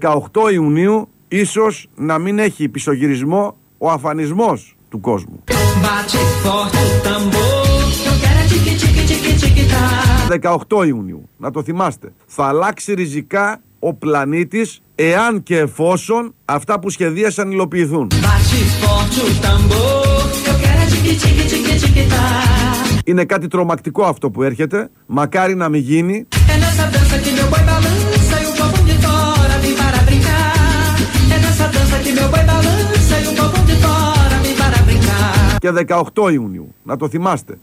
18 Ιουνίου ίσως να μην έχει πισωγυρισμό ο αφανισμός του κόσμου. 18 Ιουνίου, να το θυμάστε. Θα αλλάξει ριζικά ο πλανήτης εάν και εφόσον αυτά που σχεδίασαν υλοποιηθούν. Είναι κάτι τρομακτικό αυτό που έρχεται. Μακάρι να μην γίνει. Και 18 Ιουνίου. Να το θυμάστε.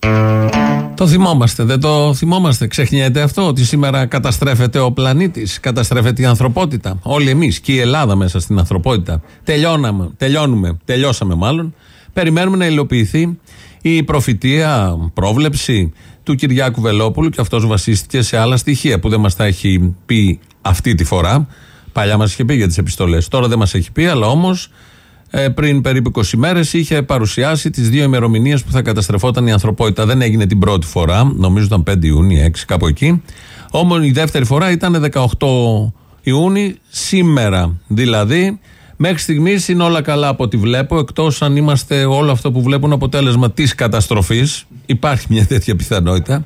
Το θυμόμαστε, δεν το θυμόμαστε. Ξεχνιέται αυτό ότι σήμερα καταστρέφεται ο πλανήτης, καταστρέφεται η ανθρωπότητα. Όλοι εμείς και η Ελλάδα μέσα στην ανθρωπότητα. Τελειώναμε, τελειώνουμε, τελειώσαμε μάλλον. Περιμένουμε να υλοποιηθεί η προφητεία, πρόβλεψη του Κυριάκου Βελόπουλου και αυτός βασίστηκε σε άλλα στοιχεία που δεν μας τα έχει πει αυτή τη φορά. Παλιά μας είχε πει για τις επιστολές. Τώρα δεν μας έχει πει, αλλά όμως ε, πριν περίπου 20 μέρες είχε παρουσιάσει τις δύο ημερομηνίες που θα καταστρεφόταν η ανθρωπότητα. Δεν έγινε την πρώτη φορά, νομίζω ήταν 5 Ιούνιου, 6 κάπου εκεί. Όμως η δεύτερη φορά ήταν 18 Ιούνιου, σήμερα δηλαδή. Μέχρι στιγμής είναι όλα καλά από ό,τι βλέπω, εκτός αν είμαστε όλο αυτό που βλέπουν αποτέλεσμα της καταστροφής. Υπάρχει μια τέτοια πιθανότητα.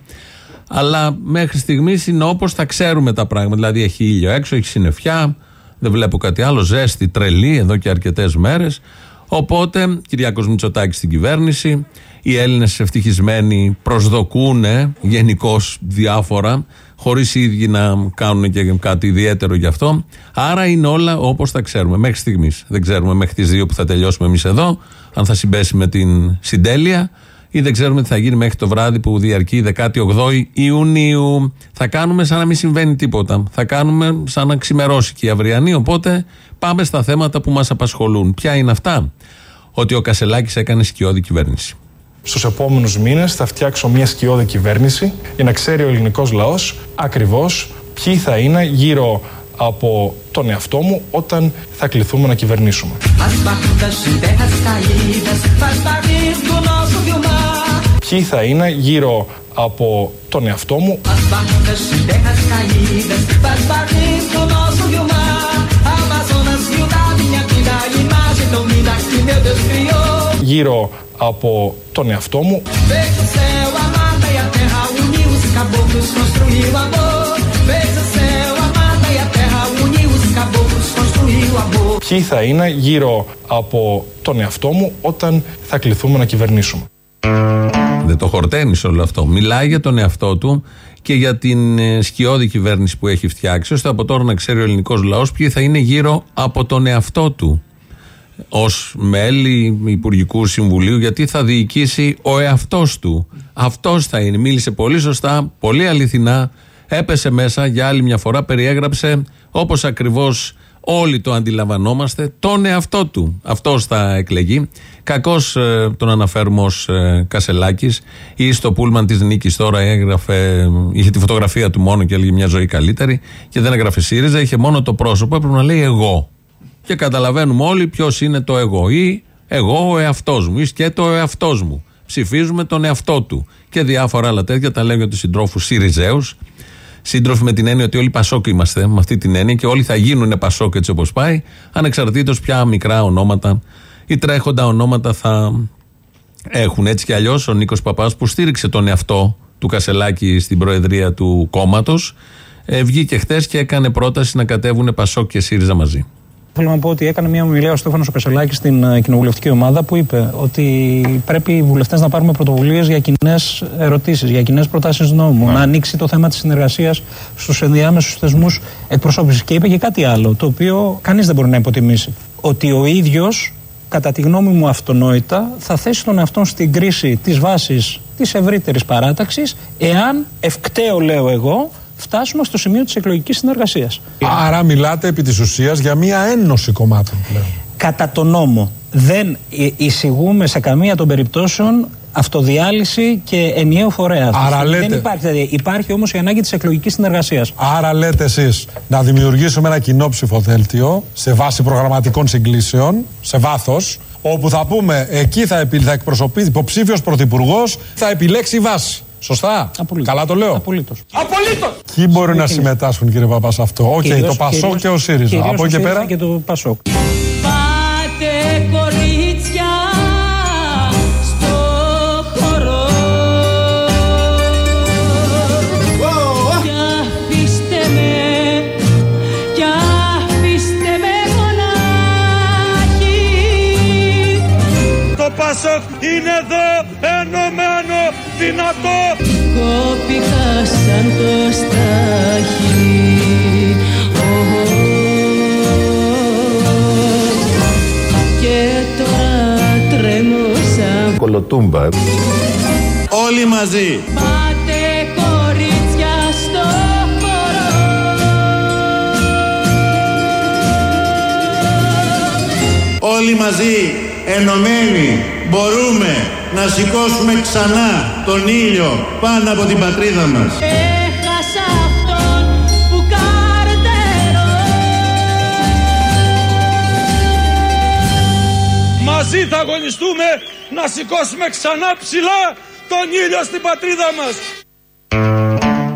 Αλλά μέχρι στιγμής είναι όπως θα ξέρουμε τα πράγματα. Δηλαδή έχει ήλιο έξω, έχει συννεφιά, δεν βλέπω κάτι άλλο. Ζέστη, τρελή εδώ και αρκετές μέρες. Οπότε, Κυριάκος Μητσοτάκης στην κυβέρνηση. Οι Έλληνες ευτυχισμένοι προσδοκούν γενικώς διάφορα, χωρίς οι ίδιοι να κάνουν και κάτι ιδιαίτερο γι' αυτό. Άρα είναι όλα όπως τα ξέρουμε μέχρι στιγμής. Δεν ξέρουμε μέχρι τις δύο που θα τελειώσουμε εμείς εδώ, αν θα συμπέσει με την συντέλεια ή δεν ξέρουμε τι θα γίνει μέχρι το βράδυ που διαρκεί 18 Ιουνίου. Θα κάνουμε σαν να μην συμβαίνει τίποτα. Θα κάνουμε σαν να ξημερώσει και η αυριανή. Οπότε πάμε στα θέματα που μας απασχολούν. Ποια είναι αυτά, Ότι ο Κασελάκης έκανε σκιώδη κυβέρνηση. Στους επόμενους μήνες θα φτιάξω μια σκιώδη κυβέρνηση για να ξέρει ο ελληνικός λαός ακριβώς ποιοι θα είναι γύρω από τον εαυτό μου όταν θα κληθούμε να κυβερνήσουμε. Ποιοι θα είναι γύρω από τον εαυτό μου γύρω από τον εαυτό μου ποιοι θα είναι γύρω από τον εαυτό μου όταν θα κληθούμε να κυβερνήσουμε. Δεν το χορταίνεις όλο αυτό. Μιλάει για τον εαυτό του και για την ε, σκιώδη κυβέρνηση που έχει φτιάξει, ώστε από τώρα να ξέρει ο ελληνικός λαός ποιοι θα είναι γύρω από τον εαυτό του ως μέλη Υπουργικού Συμβουλίου, γιατί θα διοικήσει ο εαυτός του. Αυτός θα είναι. Μίλησε πολύ σωστά, πολύ αληθινά. Έπεσε μέσα για άλλη μια φορά, περιέγραψε όπως ακριβώς Όλοι το αντιλαμβανόμαστε, τον εαυτό του. Αυτός θα εκλεγεί. Κακώς ε, τον αναφέρουμε ως ε, Κασελάκης ή στο πούλμαν της Νίκης τώρα έγραφε, είχε τη φωτογραφία του μόνο και έλεγε μια ζωή καλύτερη και δεν έγραφε ΣΥΡΙΖΑ, είχε μόνο το πρόσωπο, έπρεπε να λέει εγώ. Και καταλαβαίνουμε όλοι ποιος είναι το εγώ ή εγώ ο εαυτός μου ή σκέτο ο εαυτός μου. Ψηφίζουμε τον εαυτό του και διάφορα άλλα τέτοια τα λέω για του συντρόφου ΣΥΡΙΖΑΕΟΥ σύντροφοι με την έννοια ότι όλοι Πασόκ είμαστε, με αυτή την έννοια και όλοι θα γίνουν Πασόκ έτσι όπως πάει, ανεξαρτήτως ποια μικρά ονόματα ή τρέχοντα ονόματα θα έχουν. Έτσι κι αλλιώς ο Νίκος Παπάς που στήριξε τον εαυτό του Κασελάκη στην προεδρία του κόμματος, ε, βγήκε χθες και έκανε πρόταση να κατέβουν Πασόκ και ΣΥΡΙΖΑ μαζί. Θέλω να πω ότι έκανε μια ομιλία ο Στέφανος Κασελάκης στην ε, κοινοβουλευτική ομάδα που είπε ότι πρέπει οι βουλευτές να πάρουμε πρωτοβουλίες για κοινές ερωτήσεις, για κοινές προτάσεις νόμου, ναι. να ανοίξει το θέμα της συνεργασίας στους ενδιάμεσους θεσμούς εκπροσώπησης. Και είπε και κάτι άλλο, το οποίο κανείς δεν μπορεί να υποτιμήσει. Ότι ο ίδιος, κατά τη γνώμη μου αυτονόητα, θα θέσει τον εαυτό στην κρίση της βάσης της ευρύτερης παράταξης, εάν ευκταίο, λέω εγώ, φτάσουμε στο σημείο της εκλογικής συνεργασίας. Άρα μιλάτε επί της ουσίας για μία ένωση κομμάτων πλέον. Κατά τον νόμο δεν εισηγούμε σε καμία των περιπτώσεων αυτοδιάλυση και ενιαίο φορέα. Άρα λέτε... Δεν υπάρχει, δηλαδή, υπάρχει όμως η ανάγκη της εκλογικής συνεργασίας. Άρα λέτε εσείς να δημιουργήσουμε ένα κοινό ψηφοδέλτιο σε βάση προγραμματικών συγκλήσεων, σε βάθος, όπου θα πούμε εκεί θα, θα εκπροσωπεί υποψήφιος πρωθυπουργός, θα επιλέξει βάση. Σωστά; Απολύτως. Καλά το λέω; Απολύτως. Ποιοι μπορεί να συμμετάσχουν, κύριε Παπάς, σε αυτό; Οκ, Κυρίως- το Πασόκ κυρίως- και ο ΣΥΡΙΖΑ. κυρίως Από ο εκεί και ΣΥΡΙΖΑ πέρα. Και το Πασόκ. Το Πασόκ είναι εδώ, ενωμένο, δυνατό. Κόπηκα σαν το στάχι Ω, Και τώρα τρέμω σαν Κολοτούμπα. Όλοι μαζί. Πάτε κορίτσια στο χώρο Όλοι μαζί, ενωμένοι, μπορούμε να σηκώσουμε ξανά τον ήλιο πάνω από την πατρίδα μας. Έχασα αυτόν που καρτερώ Μαζί θα αγωνιστούμε να σηκώσουμε ξανά ψηλά τον ήλιο στην πατρίδα μας.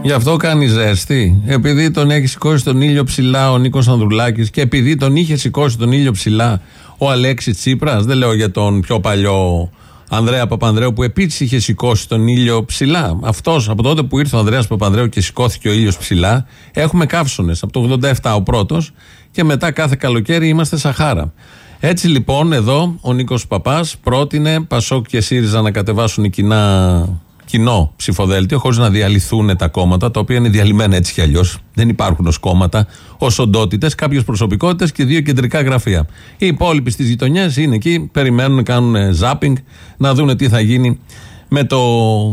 Γι' αυτό κάνει ζέστη. Επειδή τον έχει σηκώσει τον ήλιο ψηλά ο Νίκος Ανδρουλάκης και επειδή τον είχε σηκώσει τον ήλιο ψηλά ο Αλέξη Τσίπρας, δεν λέω για τον πιο παλιό Ανδρέα Παπανδρέου που επίσης είχε σηκώσει τον ήλιο ψηλά. Αυτός από τότε που ήρθε ο Ανδρέας Παπανδρέου και σηκώθηκε ο ήλιος ψηλά, έχουμε καύσονε. Από το 87 ο πρώτος και μετά κάθε καλοκαίρι είμαστε Σαχάρα. Έτσι λοιπόν εδώ ο Νίκος Παπάς πρότεινε Πασόκ και ΣΥΡΙΖΑ να κατεβάσουν κοινά κοινό ψηφοδέλτιο, χωρίς να διαλυθούν τα κόμματα, τα οποία είναι διαλυμένα έτσι κι αλλιώς. Δεν υπάρχουν ως κόμματα, ως οντότητες, κάποιες προσωπικότητες και δύο κεντρικά γραφεία. Οι υπόλοιποι στις γειτονιές είναι εκεί, περιμένουν, κάνουν ζάπινγκ, να δουν τι θα γίνει με το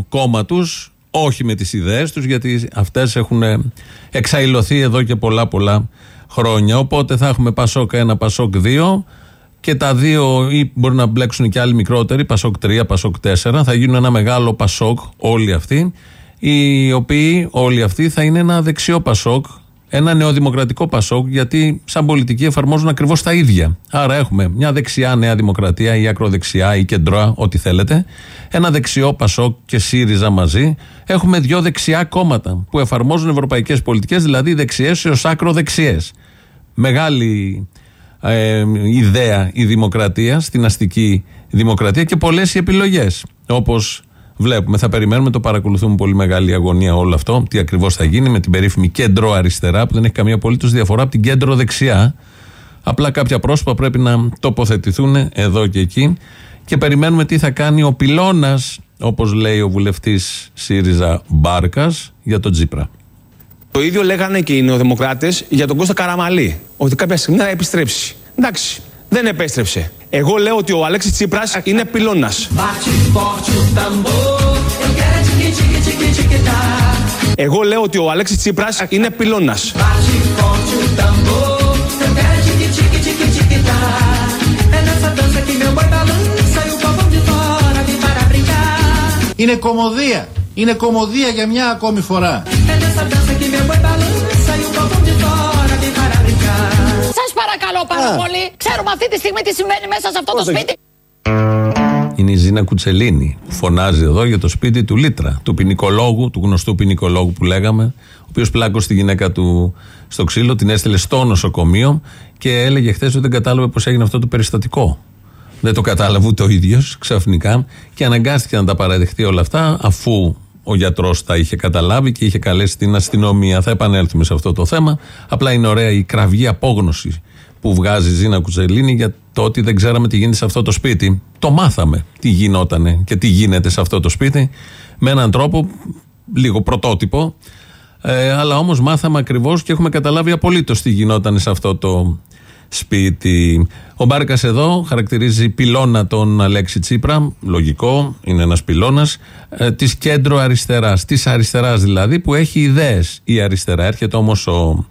κόμμα τους, όχι με τις ιδέες τους, γιατί αυτές έχουν εξαϊλωθεί εδώ και πολλά πολλά χρόνια. Οπότε θα έχουμε Πασόκ 1, Πασόκ 2 και τα δύο, ή μπορεί να μπλέξουν και άλλοι μικρότεροι, Πασόκ 3, Πασόκ 4, θα γίνουν ένα μεγάλο Πασόκ όλοι αυτοί, οι οποίοι όλοι αυτοί θα είναι ένα δεξιό Πασόκ, ένα νεοδημοκρατικό Πασόκ, γιατί σαν πολιτική εφαρμόζουν ακριβώς τα ίδια. Άρα έχουμε μια δεξιά Νέα Δημοκρατία ή ακροδεξιά ή κεντρώα, ό,τι θέλετε, ένα δεξιό Πασόκ και ΣΥΡΙΖΑ μαζί. Έχουμε δύο δεξιά κόμματα που εφαρμόζουν ευρωπαϊκές πολιτικές, δηλαδή δεξιές έως ακροδεξιές. Μεγάλη ε, ιδέα η δημοκρατία, στην αστική δημοκρατία και πολλές οι επιλογές. Όπως βλέπουμε, θα περιμένουμε, το παρακολουθούμε πολύ μεγάλη αγωνία όλο αυτό. Τι ακριβώς θα γίνει με την περίφημη κέντρο αριστερά, που δεν έχει καμία απολύτως διαφορά από την κέντρο δεξιά. Απλά κάποια πρόσωπα πρέπει να τοποθετηθούν εδώ και εκεί. Και περιμένουμε τι θα κάνει ο πυλώνας, όπως λέει ο βουλευτής ΣΥΡΙΖΑ Μπάρκας, για τον Τζίπρα. Το ίδιο λέγανε και οι νεοδημοκράτες για τον Κώστα Καραμαλή. Ότι κάποια στιγμή θα επιστρέψει. Εντάξει, δεν επέστρεψε. Εγώ λέω ότι ο Αλέξης Τσίπρας είναι πυλώνας. Εγώ λέω ότι ο Αλέξης Τσίπρας είναι πυλώνας. Είναι κομμωδία. Είναι κομμωδία για μια ακόμη φορά. Σας παρακαλώ πάρα πολύ. Ξέρουμε αυτή τη στιγμή τι συμβαίνει μέσα σε αυτό το σπίτι. Είναι η Ζήνα Κουτσελίνη που φωνάζει εδώ για το σπίτι του Λίτρα, του ποινικολόγου, του γνωστού ποινικολόγου που λέγαμε, ο οποίος πλάκωσε τη γυναίκα του στο ξύλο, την έστειλε στο νοσοκομείο και έλεγε χθες ότι δεν κατάλαβε πώς έγινε αυτό το περιστατικό. Δεν το κατάλαβε ούτε ο ίδιος ξαφνικά και αναγκάστηκε να τα παραδεχτεί όλα αυτά αφού ο γιατρός τα είχε καταλάβει και είχε καλέσει την αστυνομία. Θα επανέλθουμε σε αυτό το θέμα. Απλά είναι ωραία η κραυγή απόγνωση που βγάζει η Ζήνα Κουτσελίνη για το ότι δεν ξέραμε τι γίνεται σε αυτό το σπίτι. Το μάθαμε τι γινότανε και τι γίνεται σε αυτό το σπίτι με έναν τρόπο λίγο πρωτότυπο. Ε, αλλά όμως μάθαμε ακριβώς και έχουμε καταλάβει απολύτως τι γινόταν σε αυτό το σπίτι. Ο Μπάρκας εδώ χαρακτηρίζει πυλώνα τον Αλέξη Τσίπρα. Λογικό, είναι ένας πυλώνας. Ε, της κέντρο αριστεράς. Της αριστεράς δηλαδή που έχει ιδέες η αριστερά. Έρχεται όμως ο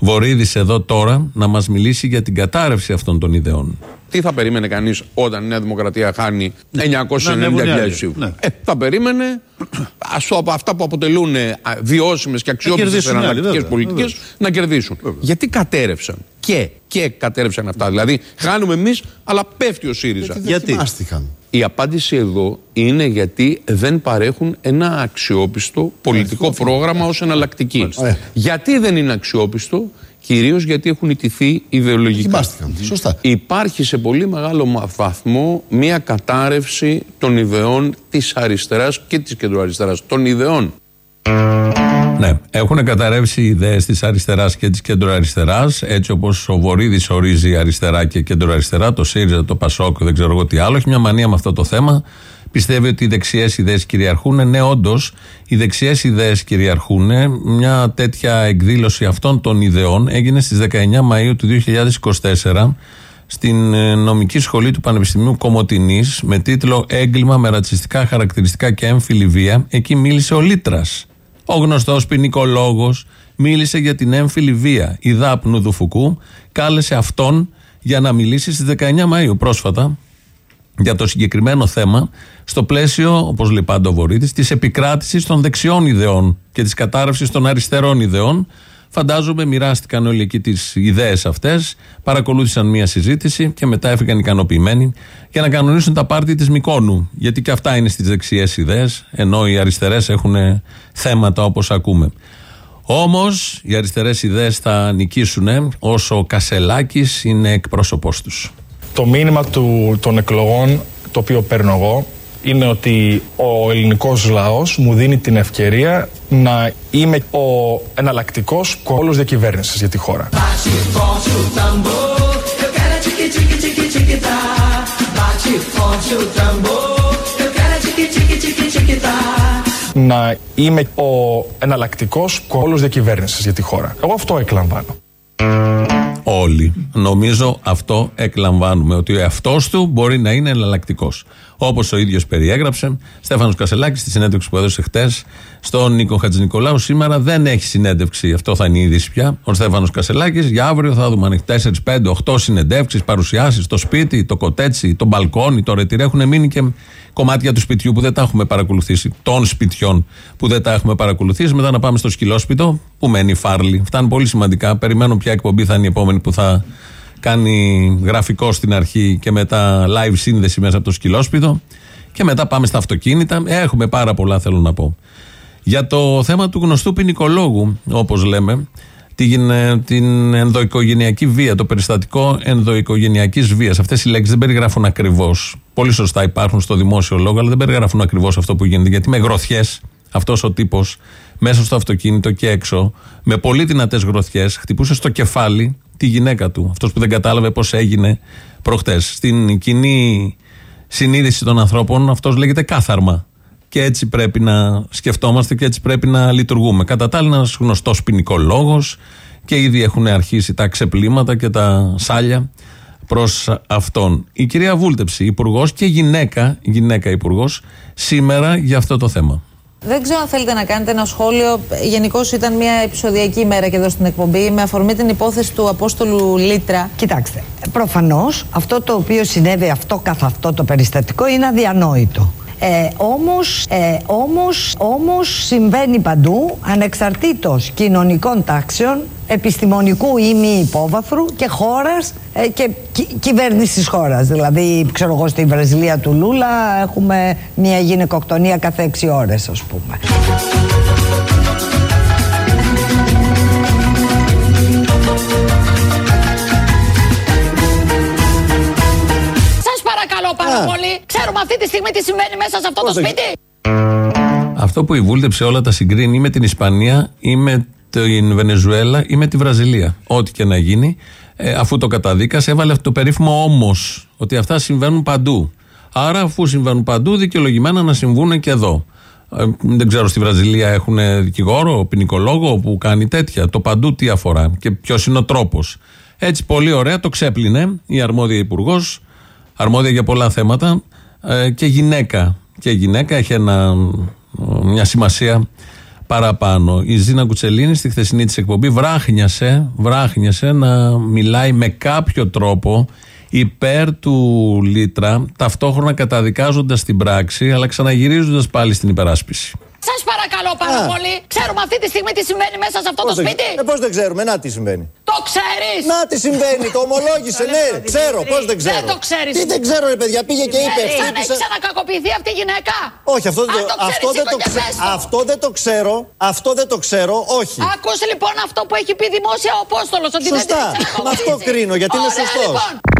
Βορύδης εδώ τώρα να μας μιλήσει για την κατάρρευση αυτών των ιδεών. Τι θα περίμενε κανείς όταν η Νέα Δημοκρατία χάνει 990.000 ανέβουν ψήφους; Ναι. Ε, θα περίμενε ας, από αυτά που αποτελούν βιώσιμες και αξιόπιστες κερδίσουν οι άλλοι, εναλλακτικές βέβαια, πολιτικές βεβαίως. να κερδίσουν. Γιατί κατέρευσαν. Και, και κατέρευσαν αυτά. Δηλαδή, χάνουμε εμείς, αλλά πέφτει ο ΣΥΡΙΖΑ. Γιατί. Η απάντηση εδώ είναι γιατί δεν παρέχουν ένα αξιόπιστο πολιτικό πρόγραμμα ως εναλλακτική. Γιατί δεν είναι αξιόπιστο, κυρίως γιατί έχουν ιτηθεί ιδεολογικά. Κοιμάστηκαν. Σωστά. Υπάρχει σε πολύ μεγάλο μα- βαθμό μια κατάρρευση των ιδεών της αριστεράς και της κεντροαριστεράς. Των ιδεών. Ναι, έχουν καταρρεύσει οι ιδέες της αριστεράς και της κεντροαριστεράς, έτσι όπως ο Βορύδης ορίζει αριστερά και κεντροαριστερά, το ΣΥΡΙΖΑ, το ΠΑΣΟΚ, δεν ξέρω εγώ τι άλλο. Έχει μια μανία με αυτό το θέμα. Πιστεύει ότι οι δεξιές ιδέες κυριαρχούν. Ναι, όντως, οι δεξιές ιδέες κυριαρχούν. Μια τέτοια εκδήλωση αυτών των ιδεών έγινε στις 19 Μαου του 2024 στην ε, νομική σχολή του Πανεπιστημίου Κομωτινής με τίτλο Έγκλημα με ρατσιστικά χαρακτηριστικά και έμφυλη βία. Εκεί μίλησε ο Λίτρας. Ο γνωστός ποινικολόγος μίλησε για την έμφυλη βία. Η Δάπνου του Φουκού κάλεσε αυτόν για να μιλήσει στις 19 Μαου πρόσφατα για το συγκεκριμένο θέμα στο πλαίσιο, όπως λέει πάντα ο Βορύδης, της επικράτησης των δεξιών ιδεών και της κατάρρευσης των αριστερών ιδεών. Φαντάζομαι μοιράστηκαν όλοι εκεί τις ιδέες αυτές, παρακολούθησαν μία συζήτηση και μετά έφυγαν ικανοποιημένοι για να κανονίσουν τα πάρτι της Μικόνου. Γιατί και αυτά είναι στις δεξιές ιδέες, ενώ οι αριστερές έχουν θέματα όπως ακούμε. Όμως οι αριστερές ιδέες θα νικήσουν όσο ο Κασελάκης είναι εκπρόσωπός τους. Το μήνυμα του, των εκλογών το οποίο παίρνω εγώ είναι ότι ο ελληνικός λαός μου δίνει την ευκαιρία να είμαι ο εναλλακτικός κόλος διακυβέρνησης για τη χώρα. Bate forte o tambor, eu quero é tique tique tique tique tá. Bate forte o tambor, eu quero é tique tique tique tique tá. Να είμαι ο εναλλακτικός κόλος διακυβέρνησης για τη χώρα. Εγώ αυτό εκλαμβάνω. Όλοι. Νομίζω αυτό εκλαμβάνουμε. Ότι ο εαυτός του μπορεί να είναι εναλλακτικός. Όπως ο ίδιος περιέγραψε, Στέφανος Κασελάκης στη συνέντευξη που έδωσε χτες στον Νίκο Χατζηνικολάου. Σήμερα δεν έχει συνέντευξη. Αυτό θα είναι η είδηση πια. Ο Στέφανος Κασελάκης. Για αύριο θα δούμε αν έχει 4, 5, 8 συνεντεύξεις, παρουσιάσεις στο σπίτι, το κοτέτσι, το μπαλκόνι, το ρετυρέ. Έχουν μείνει και κομμάτια του σπιτιού που δεν τα έχουμε παρακολουθήσει. Των σπιτιών που δεν τα έχουμε παρακολουθήσει. Μετά να πάμε στο σκυλόσπιτο που μένει η Φάρλι. Αυτά είναι πολύ σημαντικά. Περιμένω ποια εκπομπή θα είναι η επόμενη που θα κάνει γραφικό στην αρχή και μετά live σύνδεση μέσα από το σκυλόσπιτο. Και μετά πάμε στα αυτοκίνητα. Έχουμε πάρα πολλά, θέλω να πω. Για το θέμα του γνωστού ποινικολόγου, όπως λέμε, την, ε, την ενδοοικογενειακή βία, το περιστατικό ενδοοικογενειακής βίας. Αυτές οι λέξεις δεν περιγράφουν ακριβώς. Πολύ σωστά υπάρχουν στο δημόσιο λόγο, αλλά δεν περιγράφουν ακριβώς αυτό που γίνεται. Γιατί με γροθιές, αυτός ο τύπος μέσα στο αυτοκίνητο και έξω, με πολύ δυνατές γροθιές, χτυπούσε στο κεφάλι τη γυναίκα του. Αυτός που δεν κατάλαβε πώς έγινε προχτές. Στην κοινή συνείδηση των ανθρώπων, αυτός λέγεται κάθαρμα. Και έτσι πρέπει να σκεφτόμαστε και έτσι πρέπει να λειτουργούμε. Κατά τα άλλα, ένας γνωστός ποινικολόγος και ήδη έχουν αρχίσει τα ξεπλήματα και τα σάλια προς αυτόν. Η κυρία Βούλτεψη, υπουργός και γυναίκα, γυναίκα υπουργός, σήμερα για αυτό το θέμα. Δεν ξέρω αν θέλετε να κάνετε ένα σχόλιο. Γενικώς ήταν μια επεισοδιακή ημέρα και εδώ στην εκπομπή με αφορμή την υπόθεση του Απόστολου Λίτρα. Κοιτάξτε, προφανώς αυτό το οποίο συνέβη αυτό καθ' αυτό το περιστατικό είναι αδιανόητο. Ε, όμως, ε, όμως, όμως συμβαίνει παντού ανεξαρτήτως κοινωνικών τάξεων, επιστημονικού ή μη υπόβαθρου και χώρας ε, και κυ, κυβέρνησης χώρας. Δηλαδή, ξέρω εγώ, στη Βραζιλία του Λούλα έχουμε μια γυναικοκτονία κάθε έξι ώρες, ας πούμε. Ξέρουμε αυτή τη στιγμή τι συμβαίνει μέσα σε αυτό το σπίτι; Αυτό που η Βούλτεψη όλα τα συγκρίνει ή με την Ισπανία ή με την Βενεζουέλα ή με τη Βραζιλία. Ό,τι και να γίνει, ε, αφού το καταδίκασε, έβαλε αυτό το περίφημο όμως. Ότι αυτά συμβαίνουν παντού. Άρα, αφού συμβαίνουν παντού, δικαιολογημένα να συμβούν και εδώ. Ε, δεν ξέρω, στη Βραζιλία έχουν δικηγόρο, ποινικολόγο που κάνει τέτοια. Το παντού τι αφορά και ποιος είναι ο τρόπος. Έτσι, πολύ ωραία, το ξέπλυνε η αρμόδια υπουργός, αρμόδια για πολλά θέματα ε, και γυναίκα. Και γυναίκα έχει ένα, μια σημασία παραπάνω. Η Ζήνα Κουτσελίνη στη χθεσινή της εκπομπή βράχνιασε, βράχνιασε να μιλάει με κάποιο τρόπο υπέρ του Λίτρα, ταυτόχρονα καταδικάζοντας την πράξη, αλλά ξαναγυρίζοντας πάλι στην υπεράσπιση. Σας παρακαλώ πάρα Α. πολύ. Ξέρουμε αυτή τη στιγμή τι συμβαίνει μέσα σε αυτό το σπίτι; Ε, Πώς δεν ξέρουμε, να τι συμβαίνει. Το Το ξέρεις. Να τι συμβαίνει, το ομολόγησε, ναι, ξέρω, πώς δεν ξέρω. Δεν το ξέρεις. Τι δεν ξέρω, ρε παιδιά, πήγε και είπε. Δηλαδή, αν έχει χτύπησε- ξανακακοποιηθεί αυτή η γυναίκα. Όχι, αυτό δεν, Αν το, το ξέρεις, αυτό, δεν το σήκω και ξε- πες το. αυτό δεν το ξέρω. Αυτό δεν το ξέρω, όχι. Άκους λοιπόν αυτό που έχει πει δημόσια ο Απόστολος ότι Σωστά. δεν την Με αυτό κρίνω, γιατί είναι Ωραία, σωστός. Λοιπόν. Δεν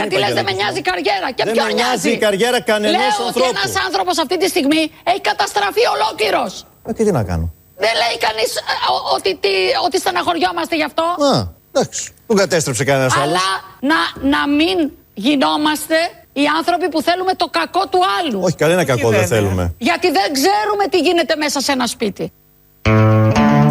Γιατί είπα λες για δεν με να νοιάζει η καριέρα. Και Δεν ποιον με νοιάζει; η καριέρα κανενός Λέω ότι ανθρώπου. ένας άνθρωπος αυτή τη στιγμή έχει καταστραφεί ολόκληρος. Ε, και τι να κάνω; Δεν λέει κανείς ε, ο- ότι, τι- ότι στεναχωριόμαστε γι' αυτό. Α, εντάξει. Τον κατέστρεψε κανένας άλλος. Αλλά να, να μην γινόμαστε οι άνθρωποι που θέλουμε το κακό του άλλου. Όχι, κανένα κακό δεν θέλουμε. Γιατί δεν ξέρουμε τι γίνεται μέσα σε ένα σπίτι.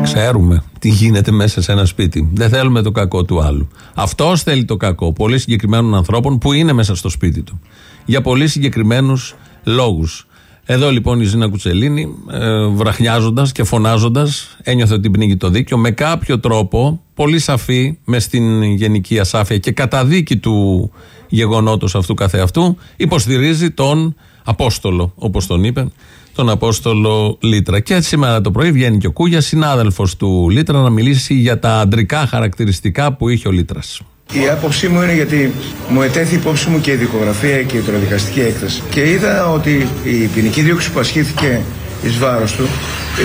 Ξέρουμε τι γίνεται μέσα σε ένα σπίτι. Δεν θέλουμε το κακό του άλλου. Αυτός θέλει το κακό πολύ συγκεκριμένων ανθρώπων που είναι μέσα στο σπίτι του. Για πολύ συγκεκριμένους λόγους. Εδώ λοιπόν η Ζήνα Κουτσελίνη, ε, βραχνιάζοντας και φωνάζοντας, ένιωθε ότι πνίγει το δίκαιο με κάποιο τρόπο, πολύ σαφή, μες στην γενική ασάφεια και καταδίκη του γεγονότος αυτού καθεαυτού, υποστηρίζει τον Απόστολο, όπως τον είπε, τον Απόστολο Λίτρα. Και έτσι σήμερα το πρωί βγαίνει και ο Κούγια, συνάδελφος του Λίτρα, να μιλήσει για τα αντρικά χαρακτηριστικά που είχε ο Λίτρας. Η άποψή μου είναι γιατί μου ετέθη υπόψη μου και η δικογραφία και η τροδικαστική έκταση. Και είδα ότι η ποινική δίωξη που ασχήθηκε εις βάρος του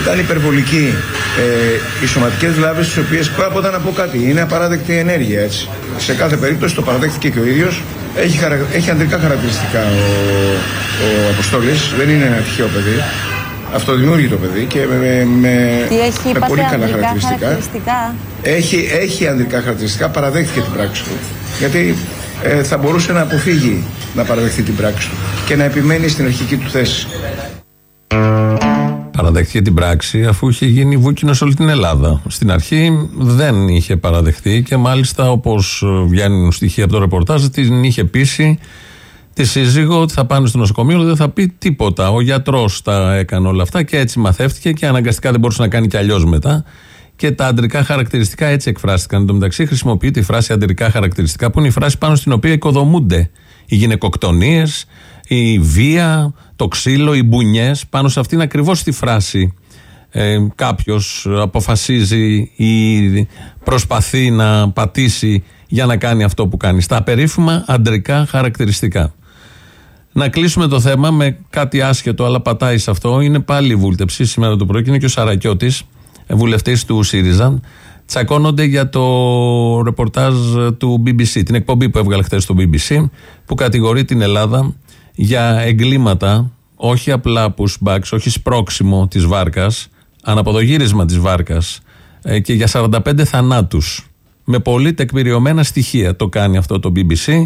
ήταν υπερβολική. Ε, οι σωματικές βλάβες τις οποίες πρώτα να πω κάτι, είναι απαράδεκτη ενέργεια έτσι. Σε κάθε περίπτωση το παραδέχτηκε και ο ίδιος. Έχει, χαρα... έχει ανδρικά χαρακτηριστικά ο, ο Αποστόλης, δεν είναι ένα τυχαίο παιδί. Αυτοδημιούργητο παιδί και με, με, με, Τι έχει με είπατε πολύ καλά ανδρικά χαρακτηριστικά. χαρακτηριστικά; Έχει, έχει ανδρικά χαρακτηριστικά, παραδέχτηκε την πράξη του. Γιατί ε, θα μπορούσε να αποφύγει να παραδεχτεί την πράξη του και να επιμένει στην αρχική του θέση. Παραδεχτεί την πράξη αφού είχε γίνει βούκινος σε όλη την Ελλάδα. Στην αρχή δεν είχε παραδεχτεί και μάλιστα όπως βγαίνουν στοιχεία από το ρεπορτάζ την είχε πείσει τη σύζυγο ότι θα πάνε στο νοσοκομείο, δεν θα πει τίποτα. Ο γιατρός τα έκανε όλα αυτά και έτσι μαθεύτηκε και αναγκαστικά δεν μπορούσε να κάνει κι αλλιώς μετά. Και τα αντρικά χαρακτηριστικά έτσι εκφράστηκαν. Εν τω μεταξύ, χρησιμοποιείται η φράση αντρικά χαρακτηριστικά, που είναι η φράση πάνω στην οποία οικοδομούνται οι γυναικοκτονίες, η βία, το ξύλο, οι μπουνιές. Πάνω σε αυτήν ακριβώς τη φράση ε, κάποιος αποφασίζει ή προσπαθεί να πατήσει για να κάνει αυτό που κάνει. Στα περίφημα αντρικά χαρακτηριστικά. Να κλείσουμε το θέμα με κάτι άσχετο, αλλά πατάει σε αυτό. Είναι πάλι η βούλτεψη σήμερα το πρωί και είναι και ο Σαρακιώτης, βουλευτής του ΣΥΡΙΖΑ. Τσακώνονται για το ρεπορτάζ του BBC, την εκπομπή που έβγαλε χθες στο BBC, που κατηγορεί την Ελλάδα για εγκλήματα, όχι απλά pushbacks, όχι σπρώξιμο της βάρκας, αναποδογύρισμα της βάρκας ε, και για 45 θανάτους. Με πολύ τεκμηριωμένα στοιχεία το κάνει αυτό το BBC.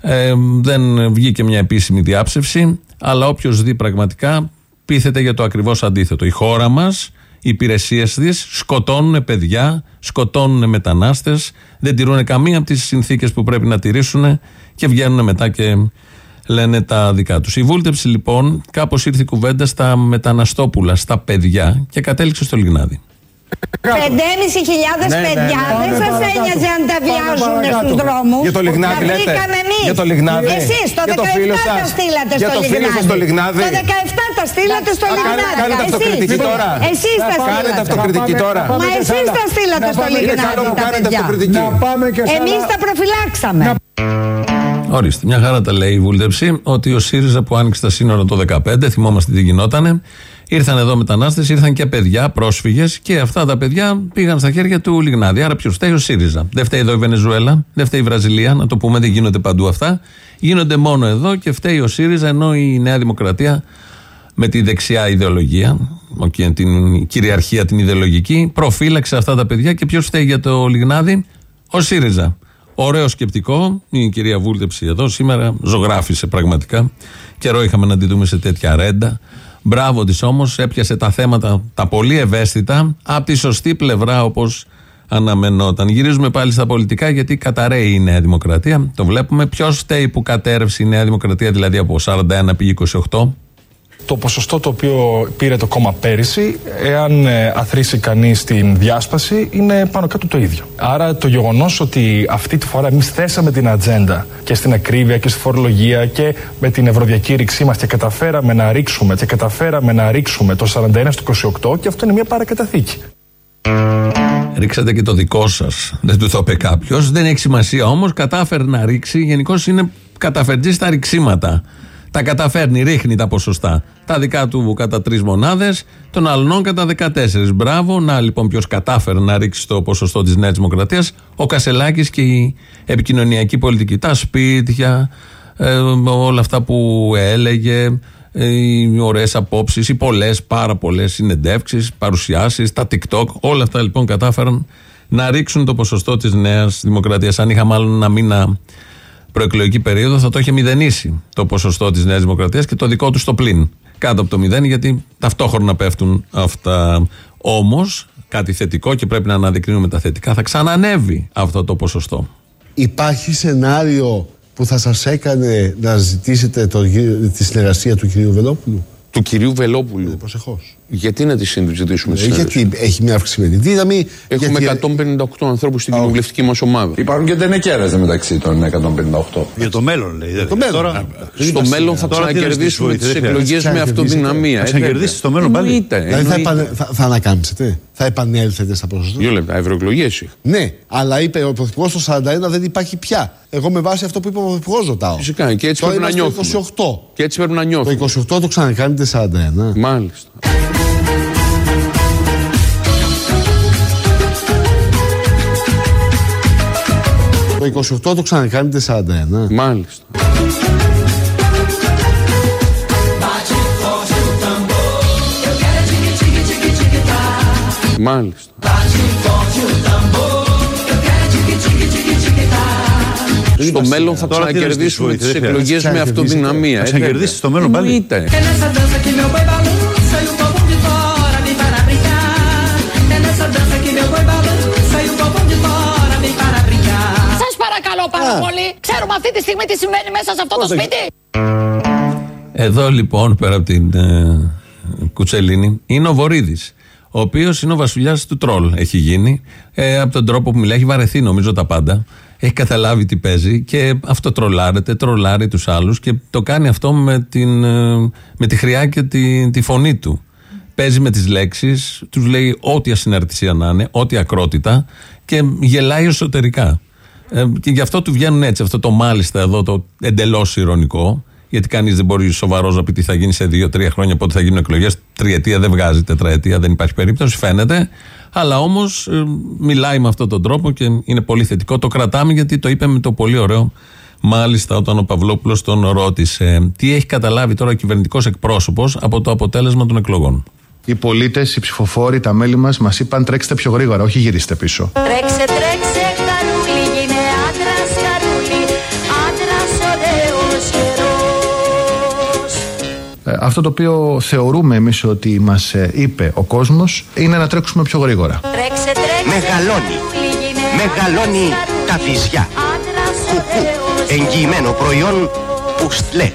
Ε, δεν βγήκε μια επίσημη διάψευση, αλλά όποιος δει πραγματικά πείθεται για το ακριβώς αντίθετο. Η χώρα μας, οι υπηρεσίες της σκοτώνουν παιδιά, σκοτώνουν μετανάστες, δεν τηρούν καμία από τις συνθήκες που πρέπει να τηρήσουν και βγαίνουν μετά και λένε τα δικά του. Η βούλτεψη λοιπόν, κάπω ήρθε η κουβέντα στα μεταναστόπουλα, στα παιδιά και κατέληξε στο Λιγνάδι. 5.500 Ναι, ναι, παιδιά ναι. δεν Πάμε σα παρακάτω. ένοιαζε αν τα Πάμε βιάζουν παρακάτω. στου δρόμου. Για το Λιγνάδι λέτε. εμεί. Για το Λιγνάδι. Εσεί το Για 17 το φίλο τα σας. στείλατε Για στο το φίλο σας στο Λιγνάδι. Το 17 τα στείλατε στο Α, κάνε- Λιγνάδι. κάνετε Εσείς. αυτοκριτική τώρα. Εσείς τα Κάνετε στείλατε. αυτοκριτική τώρα. Μα εσεί τα στείλατε στο Είναι Λιγνάδι. καλό που τα κάνετε παιδιά. αυτοκριτική. Να πάμε και σε Εμεί άλλα- τα προφυλάξαμε. Ορίστε, μια χαρά τα λέει η βούλτεψη ότι ο ΣΥΡΙΖΑ που άνοιξε τα σύνορα το 2015, θυμόμαστε τι γινότανε, ήρθαν εδώ μετανάστες, ήρθαν και παιδιά, πρόσφυγες και αυτά τα παιδιά πήγαν στα χέρια του Λιγνάδη. Άρα ποιος φταίει, ο ΣΥΡΙΖΑ. Δεν φταίει εδώ η Βενεζουέλα, δεν φταίει η Βραζιλία, να το πούμε, δεν γίνονται παντού αυτά. Γίνονται μόνο εδώ και φταίει ο ΣΥΡΙΖΑ, ενώ η Νέα Δημοκρατία με τη δεξιά ιδεολογία, και την κυριαρχία την ιδεολογική, προφύλαξε αυτά τα παιδιά και ποιος φταίει για το Λιγνάδι, ο ΣΥΡΙΖΑ. Ωραίο σκεπτικό. Η κυρία Βούλτεψη εδώ σήμερα ζωγράφησε πραγματικά. Καιρό είχαμε να τη δούμε σε τέτοια ρέντα. Μπράβο της όμως, έπιασε τα θέματα τα πολύ ευαίσθητα από τη σωστή πλευρά όπως αναμενόταν. Γυρίζουμε πάλι στα πολιτικά γιατί καταραίει η Νέα Δημοκρατία. Το βλέπουμε. Ποιος φταίει που κατέρευσε η Νέα Δημοκρατία, δηλαδή από 41 πήγε 28. Το ποσοστό το οποίο πήρε το κόμμα πέρυσι, εάν ε, αθροίσει κανείς την διάσπαση, είναι πάνω κάτω το ίδιο. Άρα το γεγονός ότι αυτή τη φορά εμείς θέσαμε την ατζέντα και στην ακρίβεια και στη φορολογία και με την ευρωδιακήρυξή μας και καταφέραμε να ρίξουμε και καταφέραμε να ρίξουμε το 41 στο 28 και αυτό είναι μια παρακαταθήκη. Ρίξατε και το δικό σας. Δεν του το είπε κάποιος. Δεν έχει σημασία όμως. Κατάφερε να ρίξει. Γενικώς είναι καταφερτζής στα ρηξίματα. Τα καταφέρνει, ρίχνει τα ποσοστά. Τα δικά του κατά τρεις μονάδες, των αλλών κατά 14. Μπράβο. Να λοιπόν ποιος κατάφερε να ρίξει το ποσοστό της Νέας Δημοκρατίας; Ο Κασελάκης και η επικοινωνιακή πολιτική. Τα σπίτια, ε, όλα αυτά που έλεγε, ε, οι ωραίες απόψεις, οι πολλές, πάρα πολλές συνεντεύξεις, παρουσιάσεις, τα TikTok. Όλα αυτά λοιπόν κατάφεραν να ρίξουν το ποσοστό της Νέας Δημοκρατίας. Αν είχα μάλλον ένα μήνα προεκλογική περίοδο, θα το είχε μηδενίσει το ποσοστό της Νέας Δημοκρατίας και το δικό του στο πλήν. Κάτω από το μηδέν, γιατί ταυτόχρονα πέφτουν αυτά. Όμως, κάτι θετικό και πρέπει να αναδεικνύουμε τα θετικά, θα ξανανεύει αυτό το ποσοστό. Υπάρχει σενάριο που θα σας έκανε να ζητήσετε το, γύ- τη συνεργασία του κυρίου Βελόπουλου; Του κυρίου Βελόπουλου. Ε, προσεχώς. Γιατί να τη συζητήσουμε Ε, σήμερα. γιατί έχει μια αυξημένη δύναμη. Έχουμε γιατί- 158 ανθρώπους στην κοινοβουλευτική μας ομάδα. Υπάρχουν και τενεκέρες μεταξύ των 158. Για το μέλλον λέει. το μέλλον. Τώρα, Στο μέλλον θα Τώρα τι ξανακερδίσουμε να τις στις βοήθειες, εκλογές με ξανακερδίσετε. αυτοδυναμία. Θα Ε, ξανακερδίσει βέβαια. στο μέλλον πάλι; Εννοείται, Δηλαδή θα, εννοείται. επανε- θα, θα ανακάμψετε, θα επανέλθετε στα ποσοστά; Δύο λεπτά, ευρωεκλογές είχα. Ναι, αλλά είπε ο Πρωθυπουργός το 41 δεν υπάρχει πια. Εγώ με βάση αυτό που είπε ο Πρωθυπουργός ρωτάω. Φυσικά και έτσι Τώρα πρέπει να είμαστε νιώθουμε. 28. Και έτσι πρέπει να νιώθουμε. Το 28 το ξανακάνετε 41. Μάλιστα. Το 28 το ξανακάνετε 41. Μάλιστα. Bate forte o tambor. Eu quero é tique tique tique tique tá. Μάλιστα. Bate forte o tambor. Eu quero é tique tique tique tique tá. Στο μέλλον θα Τώρα τι να ξανακερδίσουμε στις τι βοήθειες, εκλογέ με ξανακερδίσετε. αυτοδυναμία. Θα Ε, ξανακερδίσει βέβαια. στο μέλλον πάλι. Ξέρουμε αυτή τη στιγμή τι συμβαίνει μέσα σε αυτό το σπίτι. Εδώ λοιπόν, πέρα από την ε, Κουτσελίνη, είναι ο Βορύδης. Ο οποίος είναι ο βασιλιάς του τρόλ. Έχει γίνει. Ε, από τον τρόπο που μιλάει, έχει βαρεθεί νομίζω τα πάντα. Έχει καταλάβει τι παίζει και αυτό τρολάρεται, τρολάρει τους άλλους και το κάνει αυτό με, την, ε, με τη χρειά και τη, τη φωνή του. Παίζει με τις λέξεις, τους λέει ό,τι ασυναρτησία να είναι, ό,τι ακρότητα και γελάει εσωτερικά. Ε, και γι' αυτό του βγαίνουν έτσι, αυτό το μάλιστα εδώ, το εντελώς ηρωνικό. Γιατί κανείς δεν μπορεί σοβαρός να πει τι θα γίνει σε δύο-τρία χρόνια πότε θα γίνουν εκλογές. Τριετία δεν βγάζει, τετραετία δεν υπάρχει περίπτωση, φαίνεται. Αλλά όμως μιλάει με αυτόν τον τρόπο και είναι πολύ θετικό. Το κρατάμε γιατί το είπε με το πολύ ωραίο. Μάλιστα, όταν ο Παυλόπουλος τον ρώτησε τι έχει καταλάβει τώρα ο κυβερνητικός εκπρόσωπος από το αποτέλεσμα των εκλογών; Οι πολίτες, οι ψηφοφόροι, τα μέλη μας μας είπαν τρέξτε πιο γρήγορα, όχι γυρίστε πίσω. Τρέξε, τρέξε, Αυτό το οποίο θεωρούμε εμείς ότι μας είπε ο κόσμος είναι να τρέξουμε πιο γρήγορα. Τρέξε, τρέξε, Μεγαλώνει. καρούλι, γίνε Μεγαλώνει άντρας, τα βυζιά. άντρας ωραίος Εγγυημένο προϊόν Πουστλέ.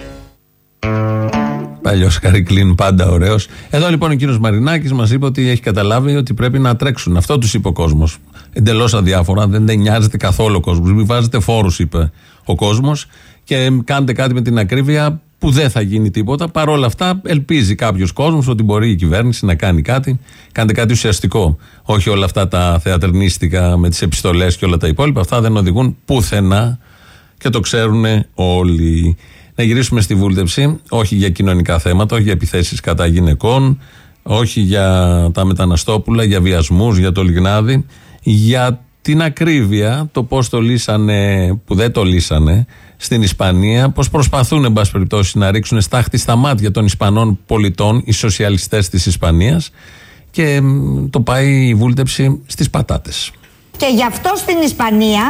Παλιός Χαρικλίν, πάντα ωραίος. Εδώ λοιπόν ο κύριος Μαρινάκης μας είπε ότι έχει καταλάβει ότι πρέπει να τρέξουν. Αυτό τους είπε ο κόσμος. Εντελώς αδιάφορα, δεν, δεν νοιάζεται καθόλου ο κόσμος. Μην βάζετε φόρους, είπε ο κόσμος, και κάντε κάτι με την ακρίβεια που δεν θα γίνει τίποτα. Παρ' όλα αυτά, ελπίζει κάποιος κόσμος ότι μπορεί η κυβέρνηση να κάνει κάτι. Κάντε κάτι ουσιαστικό. Όχι όλα αυτά τα θεατρινίστικα με τις επιστολές και όλα τα υπόλοιπα. Αυτά δεν οδηγούν πουθενά και το ξέρουν όλοι. Να γυρίσουμε στη βούλτεψη, όχι για κοινωνικά θέματα, όχι για επιθέσεις κατά γυναικών, όχι για τα μεταναστόπουλα, για βιασμούς, για το λιγνάδι, για την ακρίβεια, το πώς το λύσανε, που δεν το λύσανε στην Ισπανία, πώς προσπαθούν, εν πάση περιπτώσει, να ρίξουν στάχτη στα μάτια των Ισπανών πολιτών, οι σοσιαλιστές της Ισπανίας και μ, το πάει η βούλτεψη στις πατάτες. Και γι' αυτό στην Ισπανία,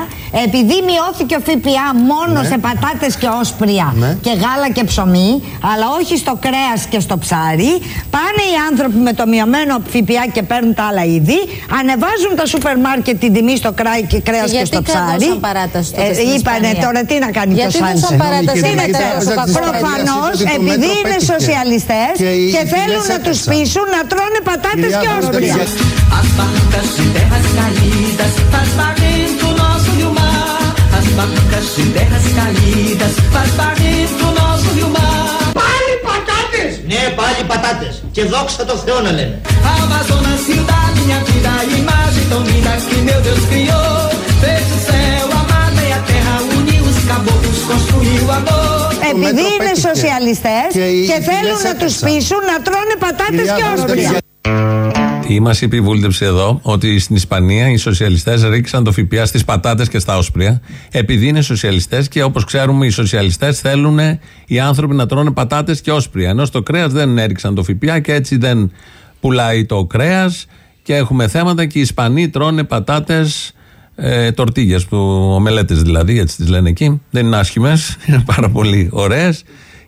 επειδή μειώθηκε ο ΦΠΑ μόνο Ναι. σε πατάτες και όσπρια και γάλα και ψωμί, αλλά όχι στο κρέας και στο ψάρι, πάνε οι άνθρωποι με το μειωμένο ΦΠΑ και παίρνουν τα άλλα είδη, ανεβάζουν τα σούπερ μάρκετ την τιμή στο κρά- και κρέας και, Γιατί στο ψάρι. κρατούσαν παράταση τότε στην είπανε Ισπανία; τώρα τι να κάνει Γιατί το Σάνσε. δώσαν παράταση Τι μετά είναι το τέλος. κακό Προφανώς ότι το επειδή μέτρο είναι πέτυχε. σοσιαλιστές Και οι και τιμές θέλουν να τους έπεσαν. πείσουν να τρώνε πατάτες Κυρία και Βούλτεψη, όσπρια. As barrancas de terras caídas faz barrento nosso Rio Mar. As barrancas de terras caídas faz barrento nosso Rio Mar. Πάλι πατάτες! Ναι, πάλι πατάτες. Και δόξα τω Θεώ να λέμε. Amazonas, cidade, minha vida, imagem tão linda que meu Deus criou. Fez o céu, a mata e a terra, uniu os caboclos, construiu amor. Επειδή είναι σοσιαλιστές Και οι και θέλουν φυλές να τους έπεσαν. πείσουν να τρώνε πατάτες Κυρία και Βαρδαβία. όσπρια. Τι μας είπε η βούλτεψη εδώ, ότι στην Ισπανία οι σοσιαλιστές ρίξαν το ΦΠΑ στις πατάτες και στα όσπρια, επειδή είναι σοσιαλιστές και όπως ξέρουμε, οι σοσιαλιστές θέλουν οι άνθρωποι να τρώνε πατάτες και όσπρια. Ενώ στο κρέας δεν έριξαν το ΦΠΑ και έτσι δεν πουλάει το κρέας και έχουμε θέματα και οι Ισπανοί τρώνε πατάτες. Ε, τορτίγες που ομελέτες δηλαδή έτσι τις λένε εκεί δεν είναι άσχημες είναι πάρα πολύ ωραίες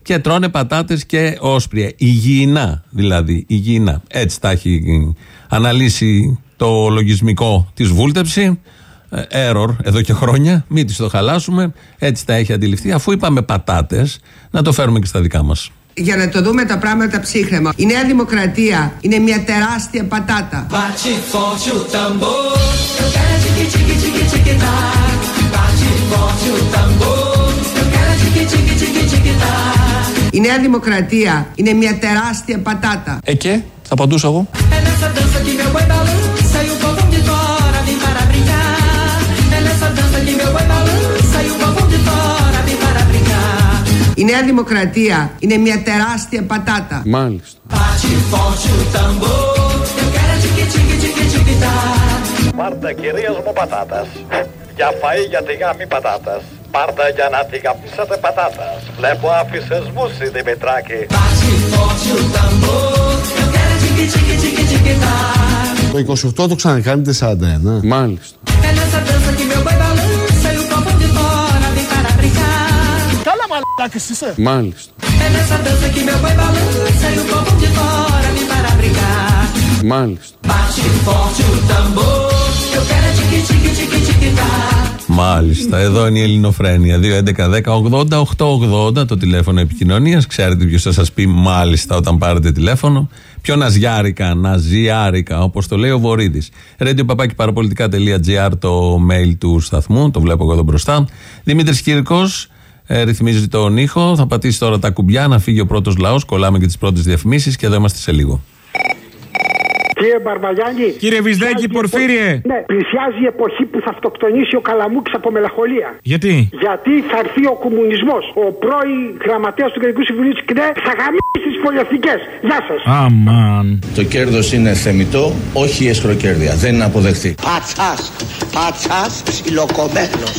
και τρώνε πατάτες και όσπρια. Υγιεινά δηλαδή υγιεινά. Έτσι τα έχει αναλύσει το λογισμικό της βούλτεψη. Ε, error εδώ και χρόνια. Μην τις το χαλάσουμε. Έτσι τα έχει αντιληφθεί. Αφού είπαμε πατάτες να το φέρουμε και στα δικά μας. Για να το δούμε τα πράγματα ψύχρεμα. Η Νέα Δημοκρατία είναι μια τεράστια πατάτα. Bate forte o tambor, eu quero tique tique tique tique tá. Η Νέα Δημοκρατία είναι μια τεράστια πατάτα. Ε, και, θα παντούσα εγώ. Είναι Η Νέα Δημοκρατία είναι μια τεράστια πατάτα. Μάλιστα. Μάρτα, κυρία μου, πατάτα. Για φαί, για τη γάμη, πατάτα. Παρτάτα για να δικά πίσω τα πατάτας Βλέπω αφιεσαι βούστηπετράκια Πατιόχια ομώ. Τι κοιτάζ Το 28 του ξανάλετε σε αντέναν Μάλιστα. Έλασαι πίσω εκεί μελάνε, σε πω τη ώρα μη παραπάνει. Καλαμάτα εσένα Μάλιστα. Έλα δέσα κι μελώνω, σε πω Μάλιστα, Μάλιστα, εδώ είναι η Ελληνοφρένεια. 2.11.10.80.880 το τηλέφωνο επικοινωνίας. Ξέρετε ποιος θα σας πει μάλιστα όταν πάρετε τηλέφωνο. Πιο ναζιάρικα, ναζιάρικα, όπως το λέει ο Βορύδης. Radio το mail του σταθμού, το βλέπω εγώ εδώ μπροστά. Δημήτρης Κύρκος ε, ρυθμίζει τον ήχο. Θα πατήσει τώρα τα κουμπιά να φύγει ο πρώτος λαός. Κολλάμε και τις πρώτες διαφημίσεις και εδώ είμαστε σε λίγο. Κύριε Μπαρμπαγιάννη. Κύριε Βυσδέκη, πλησιάζει η Πορφύριε. εποχή- Ναι, πλησιάζει η εποχή που θα αυτοκτονήσει ο Καλαμούκης από μελαγχολία. Γιατί; Γιατί θα έρθει ο κομμουνισμός. Ο πρώην γραμματέας του Κεντρικού Συμβουλίου της ΚΝΕ θα γαμίσει τις πολιοθήκε. Γεια σας. Αμάν. Το κέρδος είναι θεμητό, όχι η εσχροκέρδεια. Δεν είναι αποδεκτή. Πατσάς, πατσάς ψιλοκομμένος.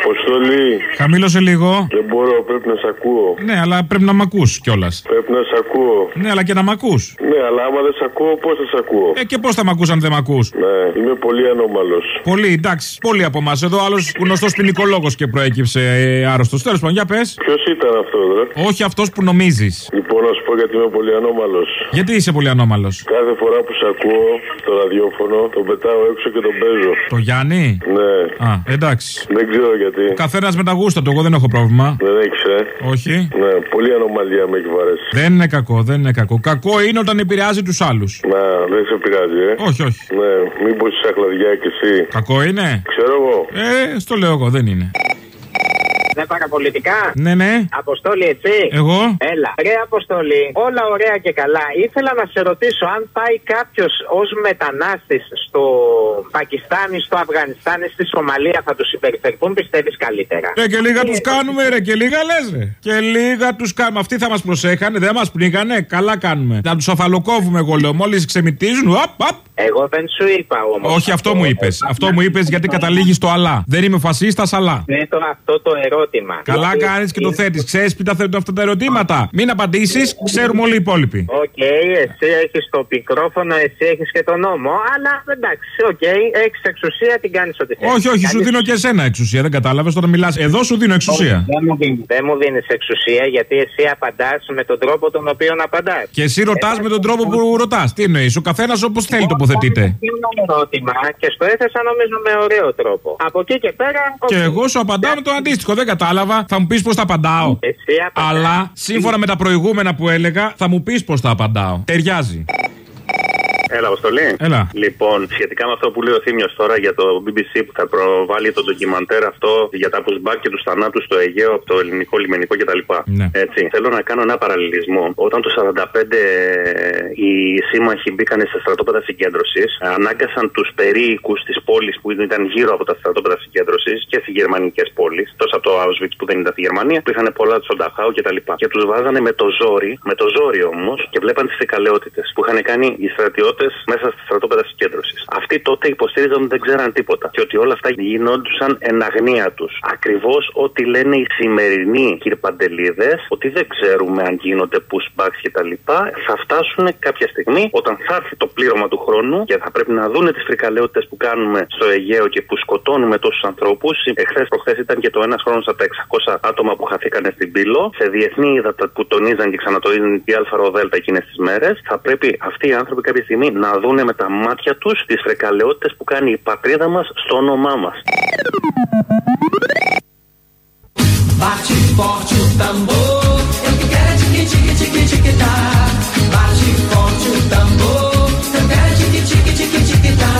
Αποστολή. Χαμήλωσε λίγο. Δεν μπορώ, πρέπει να σ' ακούω. Ναι, αλλά πρέπει να μ' ακούς κιόλας. Πρέπει να σ' ακούω. Ναι, αλλά και να μ' ακούς. Ναι, αλλά άμα δεν σ' ακούω, πώς θα σ' ακούω; Ε, και πώς θα μ' ακούς αν δεν μ' ακούς; Ναι, είμαι πολύ ανώμαλος. Πολύ, εντάξει. Πολλοί από εμάς. Εδώ άλλος γνωστός ποινικολόγος και προέκυψε ε, άρρωστος. Τέλος πάντων, για πες. Ποιος ήταν αυτός, δε. Όχι αυτός που νομίζεις. Λοιπόν, να σου πω γιατί είμαι πολύ ανώμαλος. Γιατί είσαι πολύ ανώμαλος; Κάθε φορά που σ' ακούω στο ραδιόφωνο, τον πετάω έξω και τον παίζω. Το Γιάννη; Ναι. Α, εντάξει. Δεν ξέρω γιατί. Καθένας με τα γούστα του. Εγώ δεν έχω πρόβλημα. Δεν έχεις, ε. Όχι. Ναι, πολύ ανομαλία με έχει βαρέσει. Δεν είναι κακό, δεν είναι κακό. Κακό είναι όταν επηρεάζει τους άλλους. Να, δεν σε πειράζει, ε. Όχι, όχι. Ναι, μήπως είσαι αχλαδιά κι εσύ. Κακό είναι; Ξέρω εγώ. Ε, στο λέω εγώ, δεν είναι. Ναι, παραπολιτικά. Ναι, ναι. Αποστόλη, έτσι. Εγώ. Έλα. Ρε, Αποστόλη, όλα ωραία και καλά. Ήθελα να σε ρωτήσω αν πάει κάποιος ως μετανάστης στο Πακιστάν ή στο Αφγανιστάν ή στη Σομαλία θα τους συμπεριφερθούν, πιστεύεις καλύτερα; Ρε και λίγα τους κάνουμε, ρε και λίγα λες, ρε. Και λίγα τους κάνουμε. Αυτοί θα μας προσέχανε, δεν μας πνίγανε. Καλά κάνουμε. Να τους αφαλοκόβουμε, εγώ λέω. Μόλις ξεμητίζουν, απ, απ. Εγώ δεν σου είπα όμως. Όχι, αυτό μου είπες. Αυτό μου είπες γιατί καταλήγεις στο αλλά. Δεν είμαι φασίστας, αλλά. Είναι το, αυτό το ερώτημα. Καλά κάνεις και το θέτεις. Ξέρεις ποιοι τα θέτουν αυτά τα ερωτήματα. Μην απαντήσεις, ξέρουμε όλοι οι υπόλοιποι. Οκ, εσύ έχεις το μικρόφωνο, εσύ έχεις και τον νόμο. Αλλά εντάξει, οκ, έχεις εξουσία, την κάνεις ό,τι θέλει. Όχι, όχι, σου δίνω και εσένα εξουσία. Δεν κατάλαβες όταν μιλάς. Εδώ σου δίνω εξουσία. Δεν μου δίνεις- Δεν μου δίνεις εξουσία γιατί εσύ απαντάς με τον τρόπο τον οποίο απαντάς. Και εσύ ρωτάς με τον τρόπο που ρωτάς. Τι εννοείς, ο καθένας όπως θέλει τοποθετείται. Είναι ερώτημα και στο έθεσα νομίζω με ωραίο τρόπο. Από εκεί και πέρα. Και εγώ σου απαντάω με το αντίστοιχο. Δεν κατάλαβα. Θα μου πεις πώς τα απαντάω. Αλλά σύμφωνα με τα προηγούμενα που έλεγα, θα μου πεις πώς τα απαντάω. Ταιριάζει. Έλα, Αποστολή. Έλα. Λοιπόν, σχετικά με αυτό που λέει ο Θήμιος τώρα για το BBC που θα προβάλλει το ντοκιμαντέρ αυτό για τα pushback και τους θανάτους στο Αιγαίο από το ελληνικό λιμενικό κτλ. Ναι. Έτσι. Θέλω να κάνω ένα παραλληλισμό. Όταν το 45 οι σύμμαχοι μπήκαν στα στρατόπεδα συγκέντρωσης, ανάγκασαν τους περίοικους της πόλης που ήταν γύρω από τα στρατόπεδα συγκέντρωσης και στις γερμανικές πόλεις, τόσο από το Auschwitz που δεν ήταν στη Γερμανία, που είχαν πολλά του Νταχάου κτλ. Και τους βάζανε με το ζόρι, με το ζόρι όμως, και βλέπαν τις φεκαλαιότητε που είχαν κάνει οι στρατιώτες μέσα στα στρατόπεδα συγκέντρωσης. Αυτοί τότε υποστήριζαν ότι δεν ξέραν τίποτα και ότι όλα αυτά γινόντουσαν εν αγνία τους. Ακριβώς ό,τι λένε οι σημερινοί κύριε Παντελίδες, ότι δεν ξέρουμε αν γίνονται pushbacks κτλ. Θα φτάσουν κάποια στιγμή όταν θα έρθει το πλήρωμα του χρόνου και θα πρέπει να δούνε τις φρικαλαιότητες που κάνουμε στο Αιγαίο και που σκοτώνουμε τόσους ανθρώπους. Εχθές προχθές ήταν και το ένας χρόνος από τα 600 άτομα που χαθήκανε στην Πύλο. Σε διεθνή ύδατα που τονίζαν και ξανατονίζαν η ΑΡΟΔΕΛΤΑ εκείνες τις μέρες. Θα πρέπει αυτοί οι άνθρωποι κάποια στιγμή να δούνε με τα μάτια του τι φρικαλαιότητε που κάνει η πατρίδα μα στο όνομά μα. Bate forte o tambor, eu que quero é tique tique tique tique tá. Bate forte o tambor, eu quero é tique tique tique tique tá.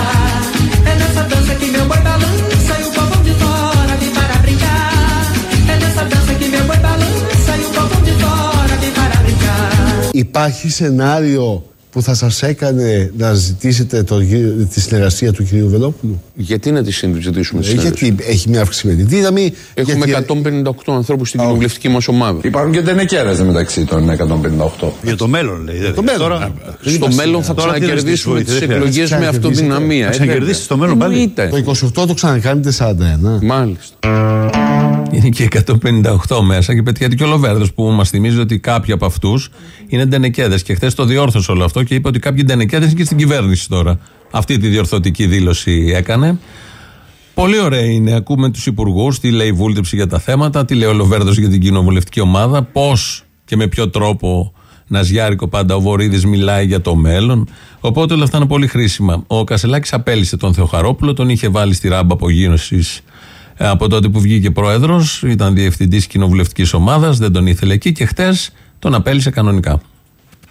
É nessa dança que meu boi balança e o povão de fora vem para brincar. É nessa dança que meu boi balança e o povão de fora vem para brincar. Υπάρχει σενάριο που θα σας έκανε να ζητήσετε το, γύ- τη συνεργασία του κυρίου Βελόπουλου; Γιατί να τη συζητήσουμε Ε, στη συνέντευξη. γιατί έχει μια αυξημένη δύναμη. Έχουμε γιατί- 158 ανθρώπους στην κοινοβουλευτική μας ομάδα. Υπάρχουν και τενεκέρες μεταξύ των 158. Για το μέλλον λέει. Το μέλλον. Τώρα, Στο μέλλον θα Τώρα τι να ξανακερδίσουμε ζητήσουμε, τις δεν εκλογές χρειάζεται. με αυτοδυναμία. Θα ε, ξανακερδίσει βέβαια. στο μέλλον πάλι. Εννοείται. Το 28 το ξανακάνετε 41. Μάλιστα. Είναι και 158 μέσα και πετυχαίνει και ο Λοβέρδος που μας θυμίζει ότι κάποιοι από αυτούς είναι ντενεκέδες. Και χθες το διόρθωσε όλο αυτό και είπε ότι κάποιοι ντενεκέδες είναι και στην κυβέρνηση τώρα. Αυτή τη διορθωτική δήλωση έκανε. Πολύ ωραία είναι. Ακούμε τους υπουργούς, τι λέει η βούλτεψη για τα θέματα, τι λέει ο Λοβέρδος για την κοινοβουλευτική ομάδα, πώς και με ποιο τρόπο Ναζιάρικο πάντα ο Βορύδη μιλάει για το μέλλον. Οπότε όλα αυτά είναι πολύ χρήσιμα. Ο Κασελάκης απέλησε τον Θεοχαρόπουλο, τον είχε βάλει στη ράμπα απογείωση ε, από τότε που βγήκε πρόεδρος, ήταν διευθυντής κοινοβουλευτικής ομάδας, δεν τον ήθελε εκεί και χτες τον απέλησε κανονικά.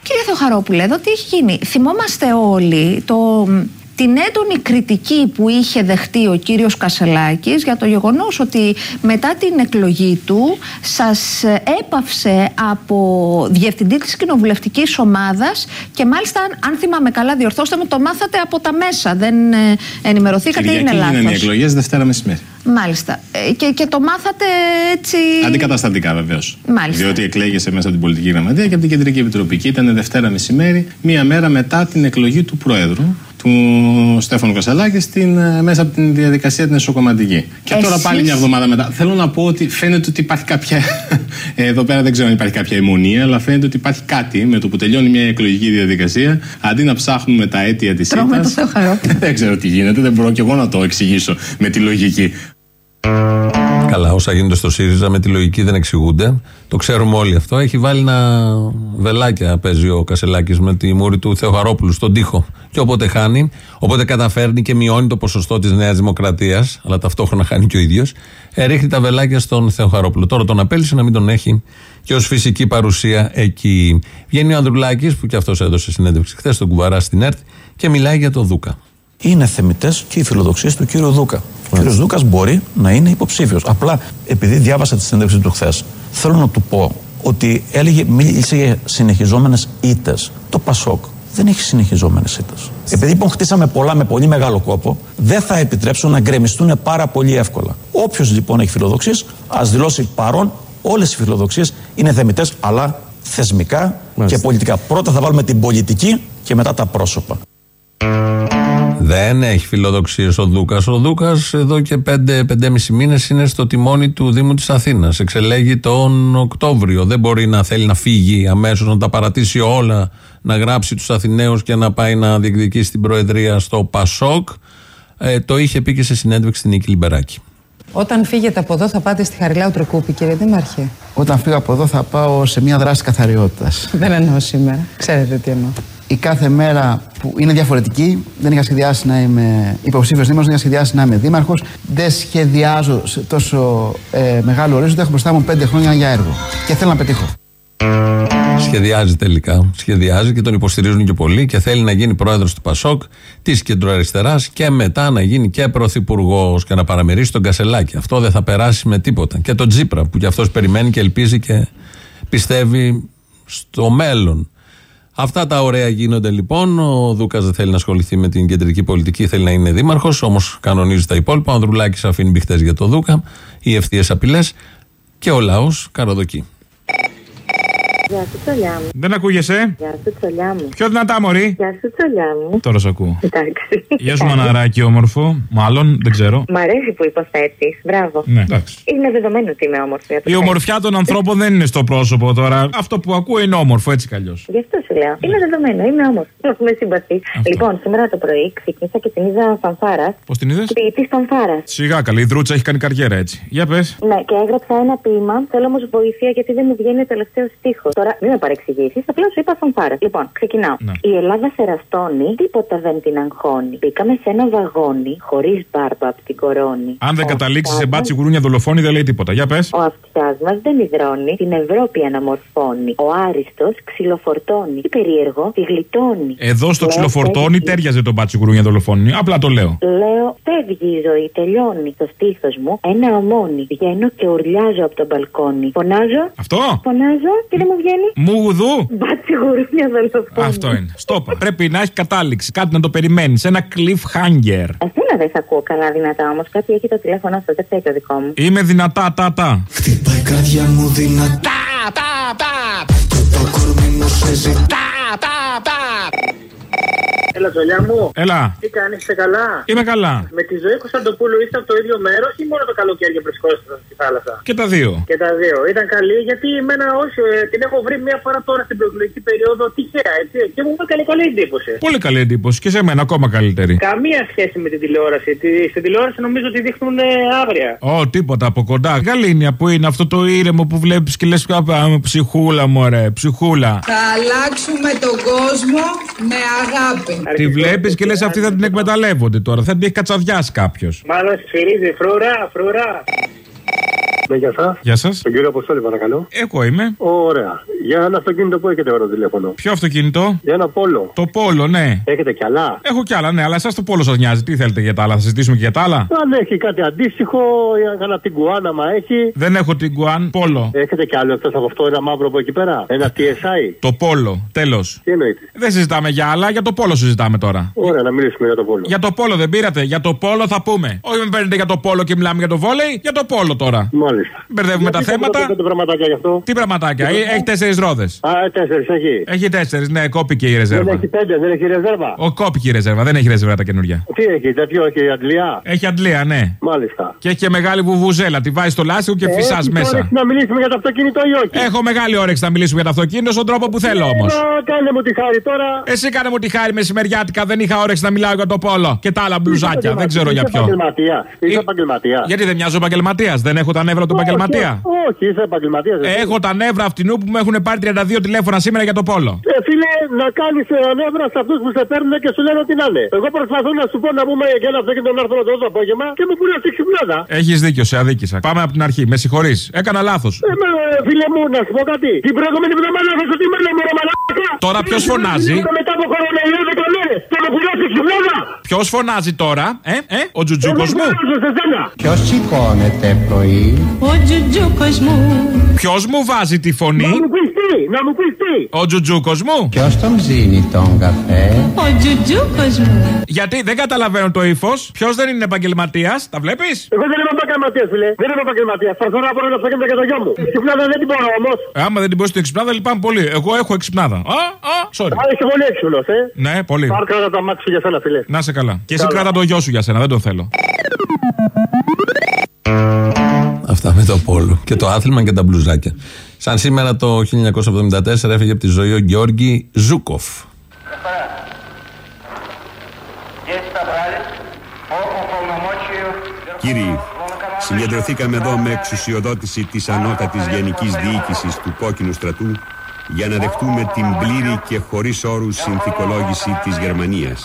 Κύριε Θεοχαρόπουλε, εδώ τι έχει γίνει. Θυμόμαστε όλοι το, την έντονη κριτική που είχε δεχτεί ο κύριος Κασελάκης για το γεγονός ότι μετά την εκλογή του σας έπαυσε από διευθυντή της κοινοβουλευτικής ομάδας και μάλιστα αν- αν θυμάμαι καλά διορθώστε με το μάθατε από τα μέσα δεν ε, ενημερωθήκατε είναι Κυριακή γίνανε οι λάθος. εκλογές Δευτέρα μεσημέρι. Μάλιστα. Ε, Και, και το μάθατε έτσι. Αντικαταστατικά βεβαίως. Μάλιστα. Διότι εκλέγεσαι μέσα από την πολιτική γραμματεία και από την κεντρική επιτροπή. Και ήταν Δευτέρα μεσημέρι, μία μέρα μετά την εκλογή του Προέδρου, του Στέφανου Κασαλάκη, στην, ε, μέσα από την διαδικασία την εσωκομματική. Και τώρα Εσείς- πάλι μια εβδομάδα μετά. Θέλω να πω ότι φαίνεται ότι υπάρχει κάποια. Εδώ πέρα δεν ξέρω αν υπάρχει κάποια αιμονία, αλλά φαίνεται ότι υπάρχει κάτι με το που τελειώνει μια εκλογική διαδικασία. Αντί να ψάχνουμε τα αίτια της Τρώμε το ήττα. Θεοχαρόπουλο. δεν ξέρω τι γίνεται, δεν μπορώ κι εγώ να το εξηγήσω με τη λογική. Καλά, όσα γίνονται στο ΣΥΡΙΖΑ με τη λογική δεν εξηγούνται. Το ξέρουμε όλοι αυτό. Έχει βάλει ένα βελάκια, παίζει ο Κασελάκης με τη μούρη του Θεοχαρόπουλου στον τοίχο. Και όποτε χάνει, όποτε καταφέρνει και μειώνει το ποσοστό της Νέας Δημοκρατίας, αλλά ταυτόχρονα χάνει και ο ίδιος, ρίχνει τα βελάκια στον Θεοχαρόπουλο. Τώρα τον απέλησε να μην τον έχει και ως φυσική παρουσία εκεί. Βγαίνει ο Ανδρουλάκης, που και αυτός έδωσε συνέντευξη χθες στον Κουβαρά στην ΕΡΤ, και μιλάει για τον Δούκα. Είναι θεμητές και οι φιλοδοξίες του κύριου Δούκα. Ο κύριος Δούκας μπορεί να είναι υποψήφιος. Απλά επειδή διάβασα τη συνέντευξη του χθες, θέλω να του πω ότι έλεγε, μίλησε για συνεχιζόμενες ήττες. Το Πασόκ δεν έχει συνεχιζόμενες ήττες. Επειδή λοιπόν χτίσαμε πολλά με πολύ μεγάλο κόπο, δεν θα επιτρέψω να γκρεμιστούν πάρα πολύ εύκολα. Όποιος λοιπόν έχει φιλοδοξίες, ας δηλώσει παρόν. Όλες οι φιλοδοξίες είναι θεμητές, αλλά θεσμικά και πολιτικά. Πρώτα θα βάλουμε την πολιτική και μετά τα πρόσωπα. Δεν έχει φιλοδοξίες ο Δούκας. Ο Δούκας εδώ και 5-5,5 μήνες είναι στο τιμόνι του Δήμου της Αθήνας. Εξελέγει τον Οκτώβριο. Δεν μπορεί να θέλει να φύγει αμέσως, να τα παρατήσει όλα, να γράψει τους Αθηναίους και να πάει να διεκδικήσει την Προεδρία στο Πασόκ. Ε, το είχε πει και σε συνέντευξη στην Νίκη Λιμπεράκη. Όταν φύγετε από εδώ θα πάτε στη Χαριλάου Τρεκούπη, κύριε Δήμαρχε; Όταν φύγω από εδώ θα πάω σε μια δράση καθαριότητας. Δεν εννοώ σήμερα. Ξέρετε τι εννοώ. Η κάθε μέρα που είναι διαφορετική, δεν είχα σχεδιάσει να είμαι υποψήφιος δήμαρχος, δεν είχα σχεδιάσει να είμαι δήμαρχος. Δεν σχεδιάζω σε τόσο ε, μεγάλο ορίζοντα, έχω μπροστά μου πέντε χρόνια για έργο. Και θέλω να πετύχω. Σχεδιάζει τελικά. Σχεδιάζει και τον υποστηρίζουν και πολλοί και θέλει να γίνει πρόεδρος του Πασόκ, της κεντροαριστεράς και μετά να γίνει και πρωθυπουργός και να παραμερίσει τον Κασελάκη. Αυτό δεν θα περάσει με τίποτα. Και τον Τζίπρα που κι αυτός περιμένει και ελπίζει και πιστεύει στο μέλλον. Αυτά τα ωραία γίνονται λοιπόν. Ο Δούκας δεν θέλει να ασχοληθεί με την κεντρική πολιτική, θέλει να είναι δήμαρχος, όμως κανονίζει τα υπόλοιπα. Ο Ανδρουλάκης αφήνει μπιχτές για το Δούκα, οι ευθείες απειλές και ο λαός καροδοκεί. Γεια σου, τσολιά μου. Δεν ακούγεσαι; Γεια σου, τσολιά μου. Πιο δυνατά, Μωρή; Γεια σου, τσολιά μου. Τώρα σε ακούω. Εντάξει. Γεια σου, μαναράκι όμορφο. Μάλλον, δεν ξέρω. Μ' αρέσει που υποθέτεις. Μπράβο. Ναι, εντάξει. Είναι δεδομένο ότι είμαι όμορφη. Η ομορφιά των ανθρώπων δεν είναι στο πρόσωπο τώρα. Αυτό που ακούω είναι όμορφο, έτσι κι αλλιώς. Γι' αυτό σου λέω. Είναι δεδομένο, είμαι όμορφη. Με συμπαθεί. Λοιπόν, σήμερα το πρωί ξεκίνησα και την είδα φανφάρας. Πώς την είδες; Ποιητής φανφάρας. Σιγά καλή, η Δρούτσα έχει κάνει καριέρα έτσι. Για πες. Ναι, και έγραψα ένα ποίημα. Θέλω όμως βοήθεια γιατί δεν μου βγαίνει ο τελευταίος στίχος. Τώρα μην με παρεξηγήσεις, απλώ σου είπα φανφάρα. Λοιπόν, ξεκινάω. Ναι. Η Ελλάδα σεραστώνει, τίποτα δεν την αγχώνει. Μπήκαμε σε ένα βαγόνι, χωρίς μπάρμπα από την κορώνη. Αν δεν Ο καταλήξεις σε αυτιάς μπάτσι γουρούνια δολοφόνη, δεν λέει τίποτα. Για πες. Ο αυτιάς μας δεν υδρώνει, την Ευρώπη αναμορφώνει. Ο άριστος ξυλοφορτώνει. Τι περίεργο, τη γλιτώνει. Εδώ στο Λέω, ξυλοφορτώνει φεύγει. τέριαζε τον μπάτσι γουρούνια δολοφόνη. Απλά το λέω. Λέω, φεύγει η ζωή, τελειώνει. Στο στήθος μου ένα ομόνι. Βγαίνω και ουρλιάζω από τον μπαλκόνι. Φωνάζω. Αυτό; Φωνάζω και δεν μου βγαίνει. Μου γουδού. Μπάτσι γουρούνια δολοφόνη. Αυτό είναι. Στόπα. Πρέπει να έχει κατάληξη. Κάτι να το περιμένεις. Ένα cliffhanger. Εσένα δεν σε ακούω καλά δυνατά όμως. Κάτι έχει το τηλέφωνο αυτό, δεν φταίει το δικό μου. Είμαι δυνατά, τα, τα. Χτυπάει η καρδιά μου δυνατά Και το κορμί μου σε ζητά Έλα, ζολιά μου. Έλα. Τι κάνεις, είσαι καλά; Είμαι καλά. Με τη ζωή Κωνσταντοπούλου είστε από το ίδιο μέρος ή μόνο το καλοκαίρι βρισκόσασταν στη θάλασσα; Και τα δύο. Και τα δύο. Ήταν καλή γιατί εμένα όχι, ε, την έχω βρει μία φορά τώρα στην προεκλογική περίοδο τυχαία, έτσι. Και μου έκανε καλή εντύπωση. Πολύ καλή εντύπωση. Και σε μένα ακόμα καλύτερη. Καμία σχέση με την τηλεόραση. Τη- Στην τηλεόραση νομίζω ότι δείχνουν ε, αύρια. Ω, τίποτα από κοντά. Γαλήνια που είναι αυτό το ήρεμο που βλέπεις και λες πάμε ψυχούλα μου, ρε, ψυχούλα. Θα αλλάξουμε τον κόσμο με αγάπη. Τη βλέπεις και λες αυτοί θα την εκμεταλλεύονται τώρα. Θα την έχει κατσαδιάσει κάποιος. Μάλλον σφυρίζει φρούρα, φρούρα. Ναι, γεια σας. Γεια σας. Τον κύριο Αποστόλη, παρακαλώ. Εγώ είμαι. Ωραία. Για ένα αυτοκίνητο που έχετε εδώ το τηλέφωνο; Ποιο αυτοκίνητο; Για ένα πόλο. Το πόλο, ναι. Έχετε κι άλλα; Έχω κι άλλα, ναι, αλλά εσάς το πόλο σας νοιάζει. Τι θέλετε για τα άλλα, θα συζητήσουμε και για τα άλλα; Αν έχει κάτι αντίστοιχο, για ένα τιγκουάνα, μα έχει. Δεν έχω την Γκουάν, πόλο. Έχετε κι άλλο εκτός από αυτό, ένα μαύρο από εκεί πέρα; Ένα TSI. Το πόλο, τέλος. Τι εννοείται. Δεν συζητάμε για άλλα, για το πόλο συζητάμε τώρα. Ωραία, να μιλήσουμε για το πόλο. Για το πόλο δεν πήρατε, για το πόλο θα πούμε. Όχι με παίρνετε για το πόλο και μιλάμε για το βόλεϊ, για το πόλο τώρα. Μάλιστα. Μπερδεύουμε τα Γιατί θέματα. Δεν πραγματάκια γι' αυτό. Τι πραγματάκια, Ε, έχεις τέσσερις ρόδες. Α, ε, τέσσερις έχει. Έχει τέσσερις, ναι, κόπηκε η Δεν ρεζέρβα. έχει πέντε, δεν έχει ρεζέρβα. Ο κόπηκε η ρεζέρβα, δεν έχει ρεζέρβα τα καινούργια. Τι έχει, τέτοιο έχει αντλία. Έχει αντλία, ναι. Μάλιστα. Και έχει και μεγάλη βουβουζέλα. Τη βάζει στο λάστιχο και Ε, φυσάς έχεις μέσα. όρεξη να μιλήσουμε για το αυτοκίνητο ή όχι; Έχω μεγάλη όρεξη να μιλήσουμε για το αυτοκίνητο στον τρόπο που θέλω όμως. Ε, κάνε μου τη χάρη τώρα. Εσύ κάνε μου τη χάρη μεσημεριάτικα, δεν είχα όρεξη να μιλάω για το πόλο και τα άλλα μπλουζάκια. Δεν ξέρω για Είσαι ποιο. επαγγελματία. Είσαι επαγγελματία. Γιατί δεν μοιάζω επαγγελματίας, δεν έχω τα νεύρα του επαγγελματία; Όχι, είσαι επαγγελματίας. Έχω τα νεύρα αυτινού που μου έχουν πάρει 32 τηλέφωνα σήμερα για το πόλο. Ε, φίλε, να κάνεις νεύρα σε αυτούς που σε παίρνουν και σου λένε ότι να είναι. Εγώ προσπαθώ να σου πω να πούμε για ένα αυτοκίνητο να έρθω να το δω το απόγευμα και μου πούνε αυτή ξυπνάδα. Έχεις δίκιο, σε αδίκησα. Πάμε από την αρχή. Με συγχωρείς. Έκανα λάθος. Ε, με, φίλε μου, να σου πω κάτι. Την προηγούμενη εβδομάδα θα σου τη μέρα μου, ρε μαλάκα. Τώρα ποιος φωνάζει; Μετά από κορονοϊό δεν το λένε. Και μου πουλήσει ξυπνάδα. Ποιος φωνάζει τώρα, ε, ε, ο τζουτζούκος μου; Ποιος σηκώνεται πρωί; Ο τζουτζούκος μου. Ποιος μου βάζει τη φωνή, Να μου πεις τι, να μου πεις τι. ο τζουτζούκος μου. Ποιος τον ψήνει τον καφέ; Ο τζουτζούκος μου. Γιατί δεν καταλαβαίνω το ύφος. Ποιος δεν είναι επαγγελματίας, τα βλέπεις; Εγώ δεν είμαι επαγγελματίας, φίλε. Δεν είμαι επαγγελματίας. Θα έρθω να πω ένα αυτοκίνητο για το γιο μου. Ξυπνάδα δεν την μπορώ όμως. Άμα δεν την πω στην εξυπνάδα, λυπάμαι πολύ. Εγώ έχω εξυπνάδα. Α, α, sorry. Α, είσαι πολύ έξυπνος, ε. Ναι, πολύ. Πάρ κράτα τα μάξι για σένα, φίλε. Να σε καλά. Και εσύ Καλά. κράτα το γιο σου για σένα, δεν τον θέλω. Αυτά με το πόλο και το άθλημα και τα μπλουζάκια. Σαν σήμερα το 1974 έφυγε από τη ζωή ο Γιώργη Ζούκοφ. Κύριοι, συγκεντρωθήκαμε εδώ με εξουσιοδότηση της ανώτατης γενικής διοίκησης του κόκκινου στρατού για να δεχτούμε την πλήρη και χωρίς όρους συνθηκολόγηση της Γερμανίας.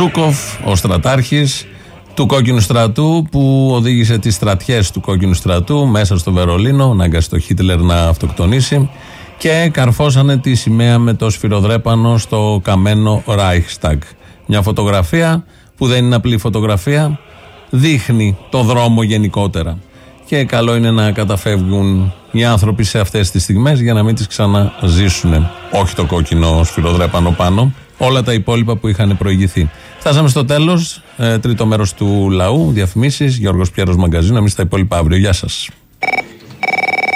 Ζούκοφ, ο στρατάρχης του κόκκινου στρατού που οδήγησε τις στρατιές του κόκκινου στρατού μέσα στο Βερολίνο, να αγκάσει το Χίτλερ να αυτοκτονήσει και καρφώσανε τη σημαία με το σφυροδρέπανο στο καμένο Reichstag. Μια φωτογραφία που δεν είναι απλή φωτογραφία, δείχνει το δρόμο γενικότερα. Και καλό είναι να καταφεύγουν οι άνθρωποι σε αυτές τις στιγμές για να μην τις ξαναζήσουν. Όχι το κόκκινο σφυροδρέπανο πάνω, όλα τα υπόλοιπα που είχαν προηγηθεί. Φτάσαμε στο τέλος, ε, τρίτο μέρος του λαού, διαφημίσεις, Γιώργος Πιέρος Μαγκαζίνο, εμείς τα υπόλοιπα αύριο. Γεια σας.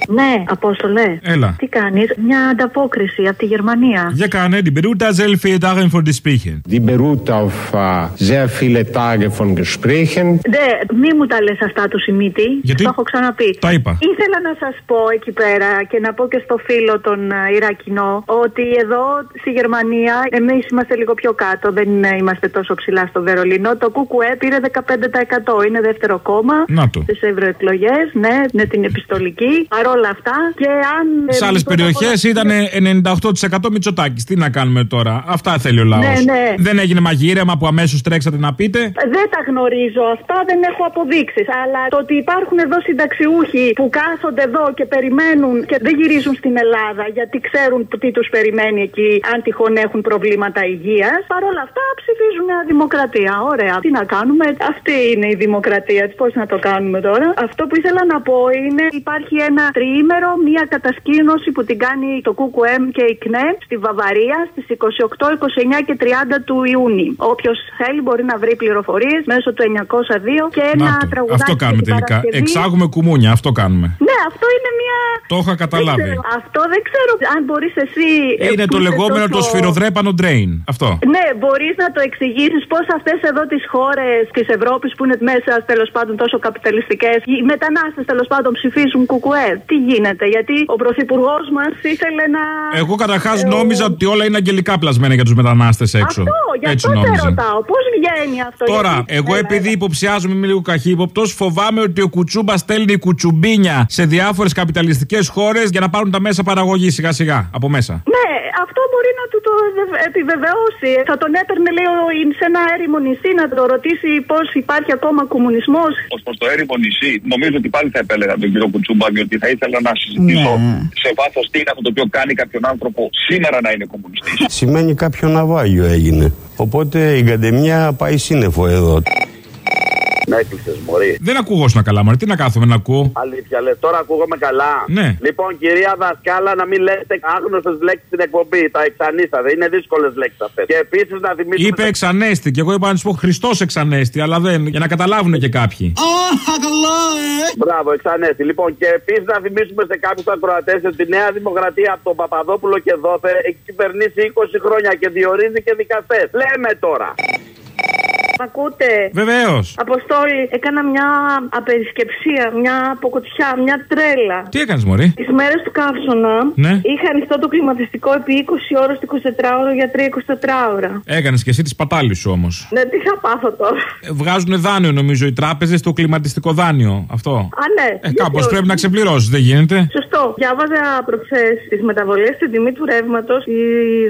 Ναι, Απόστολε. Έλα. Τι κάνεις, μια ανταπόκριση από τη Γερμανία. Για κάνε, die beruht da sehr viele Tage von die Sprechen. Die beruht auf äh, sehr viele Tage von Gesprächen. Ναι, μη μου τα λες αυτά του Σιμίτη. Γιατί; Το έχω ξαναπεί. Τα είπα. Ήθελα να σας πω εκεί πέρα και να πω και στο φίλο τον ε, Ιρακινό ότι εδώ στη Γερμανία εμείς είμαστε λίγο πιο κάτω. Δεν ε, είμαστε τόσο ψηλά στο Βερολίνο. Το ΚΚΕ πήρε 15%. Είναι δεύτερο κόμμα Να το. στις ευρωεκλογές. Ναι, με την επιστολική. Παρόλα αυτά και αν. ε, Σε άλλες πρώτα απ' περιοχές όλα- ήταν 98% Μητσοτάκης. Τι να κάνουμε τώρα; Αυτά θέλει ο λαός. Ναι, ναι. Δεν έγινε μαγείρεμα που αμέσως τρέξατε να πείτε; Δεν τα γνωρίζω αυτά, δεν έχω αποδείξεις. Αλλά το ότι υπάρχουν εδώ συνταξιούχοι που κάθονται εδώ και περιμένουν και δεν γυρίζουν στην Ελλάδα γιατί ξέρουν τι τους περιμένει εκεί, αν τυχόν έχουν προβλήματα υγείας. Παρ' όλα αυτά ψηφίζουν Νέα Δημοκρατία. Ωραία. Τι να κάνουμε, αυτή είναι η δημοκρατία. Πώς να το κάνουμε τώρα; Αυτό που ήθελα να πω είναι υπάρχει ένα τριήμερο, μία κατασκήνωση που την κάνει το ΚΚΕΜ και η ΚΝΕ στη Βαβαρία στις 28, 29 και 30 του Ιούνιου. Όποιος θέλει μπορεί να βρει πληροφορίες μέσω του 902 και ένα Να το. τραγουδάκι. Αυτό κάνουμε για την τελικά. Παρασκευή. Εξάγουμε κουμούνια. Αυτό κάνουμε. Ναι, αυτό είναι μια. Το είχα καταλάβει. Δεν ξέρω. Αυτό δεν ξέρω αν μπορείς εσύ. ε, Είναι που το είσαι λεγόμενο το τόσο- σφυροδρέπανο drain. Αυτό. Ναι, μπορείς να το εξηγήσεις πώς αυτές εδώ τις χώρες της Ευρώπης που είναι μέσα τέλος πάντων τόσο καπιταλιστικές, οι μετανάστες τέλος πάντων ψηφίζουν κουκουέ. Τι γίνεται, γιατί ο πρωθυπουργός μας ήθελε να. Εγώ καταρχάς Ε, νόμιζα ότι όλα είναι αγγελικά πλασμένα για τους μετανάστες έξω. Αυτό, γι' Έτσι αυτό σε νόμιζα. ρωτάω. Πώς βγαίνει αυτό. Τώρα, γιατί- εγώ Έλα, επειδή υποψιάζομαι είμαι λίγο καχύποπτος, φοβάμαι ότι ο Κουτσούμπας στέλνει κουτσουμπίνια σε διάφορες καπιταλιστικές χώρες για να πάρουν τα μέσα παραγωγής σιγά σιγά από μέσα. Ναι, αυτό μπορεί να του το ευε- επιβεβαιώσει. Θα τον έπαιρνε, λέει, ο- σε ένα έρημο νησί να το ρωτήσει πώς υπάρχει ακόμα κομμουνισμός. Ω προς το έρημο νησί, νομίζω ότι πάλι θα επέλεγα τον κύριο Κουτσούμπα, διότι θα ήθελα να συζητήσω σε βάθος τι είναι αυτό το οποίο κάνει κάποιον άνθρωπο σήμερα να είναι κομμουνιστής. Σημαίνει κάποιο ναυάγιο έγινε. Οπότε η Γκαντεμιά πάει σύννεφο εδώ. Να έκλεισες, Μωρή. Δεν ακούγω να καλά, μωρέ. Τι να κάθομαι να ακούω. Αλήθεια, λες, τώρα ακούγομαι καλά. Ναι. Λοιπόν, κυρία Δασκάλα, να μην λέτε άγνωστες λέξεις στην εκπομπή. Τα εξανίστατε. Είναι δύσκολες λέξεις αυτές. Και επίσης να θυμίσουμε. Είπε εξανέστη και εγώ είπα να του πω Χριστός εξανέστη, αλλά δεν. για να καταλάβουν και κάποιοι. Μπράβο, εξανέστη. Λοιπόν, και επίσης να θυμίσουμε σε κάποιους ακροατές ότι η Νέα Δημοκρατία από τον Παπαδόπουλο και δόθε έχει κυβερνήσει 20 χρόνια και διορίζει και δικαστές. Λέμε τώρα. Μ' ακούτε; Βεβαίως. Αποστόλη, έκανα μια απερισκεψία, μια αποκοτιά, μια τρέλα. Τι έκανες, Μωρή; Τις μέρες του καύσωνα Ναι. είχα ανοιχτό το κλιματιστικό επί 20 ώρες το 24ωρο για 3 24ωρα. Έκανες και εσύ τη πατάλη σου όμως. Ναι, τι θα πάθω τώρα. Βγάζουν δάνειο νομίζω οι τράπεζες το κλιματιστικό δάνειο. Αυτό. Α, ναι. Ε, γιατί κάπως όχι. πρέπει να ξεπληρώσεις, δεν γίνεται. Σωστό. Διάβαζα προχθές τις μεταβολές στην τιμή του ρεύματος στι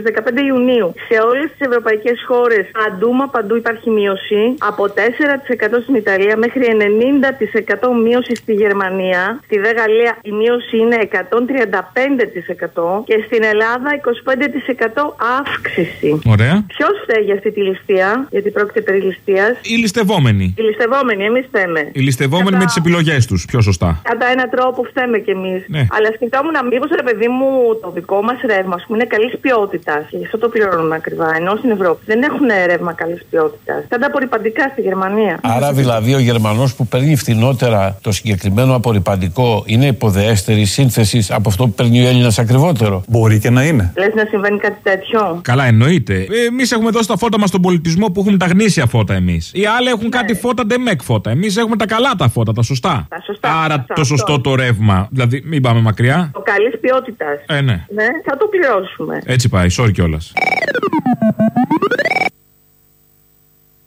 15 Ιουνίου. Σε όλες τις ευρωπαϊκές χώρες παντού μα παντού υπάρχει μείωση. Από 4% στην Ιταλία μέχρι 90% μείωση στη Γερμανία. Στη Δε Γαλλία η μείωση είναι 135% και στην Ελλάδα 25% αύξηση. Ωραία. Ποιος φταίει για αυτή τη ληστεία, γιατί πρόκειται περί ληστείας; Οι ληστευόμενοι. Οι ληστευόμενοι, εμείς φταίμε. Οι ληστευόμενοι Κατά- με τις επιλογές τους, πιο σωστά. Κατά έναν τρόπο φταίμε κι εμείς. Ναι. Αλλά σκεφτόμουν μήπως ρε παιδί μου το δικό μας ρεύμα ας πούμε, είναι καλής ποιότητας και γι' αυτό το πληρώνουμε ακριβά. Ενώ στην Ευρώπη δεν έχουν ρεύμα καλής ποιότητας. Σαν τα απορριπαντικά στη Γερμανία. Άρα δηλαδή ο Γερμανός που παίρνει φθηνότερα το συγκεκριμένο απορριπαντικό είναι υποδεέστερη σύνθεσης από αυτό που παίρνει ο Έλληνας ακριβότερο. Μπορεί και να είναι. Λες να συμβαίνει κάτι τέτοιο; Καλά, εννοείται. Εμείς έχουμε δώσει τα φώτα μας στον πολιτισμό που έχουμε τα γνήσια φώτα εμείς. Οι άλλοι έχουν κάτι φώτα ντεμεκ φώτα. Εμείς έχουμε τα καλά τα φώτα, τα σωστά. Ναι. Τα σωστά. Άρα σωστά, το σωστό αυτό. το ρεύμα. Δηλαδή, μην πάμε μακριά. Το καλής ποιότητας. Ε, ναι. Ναι, θα το πληρώσουμε. Έτσι πάει, sorry κιόλας.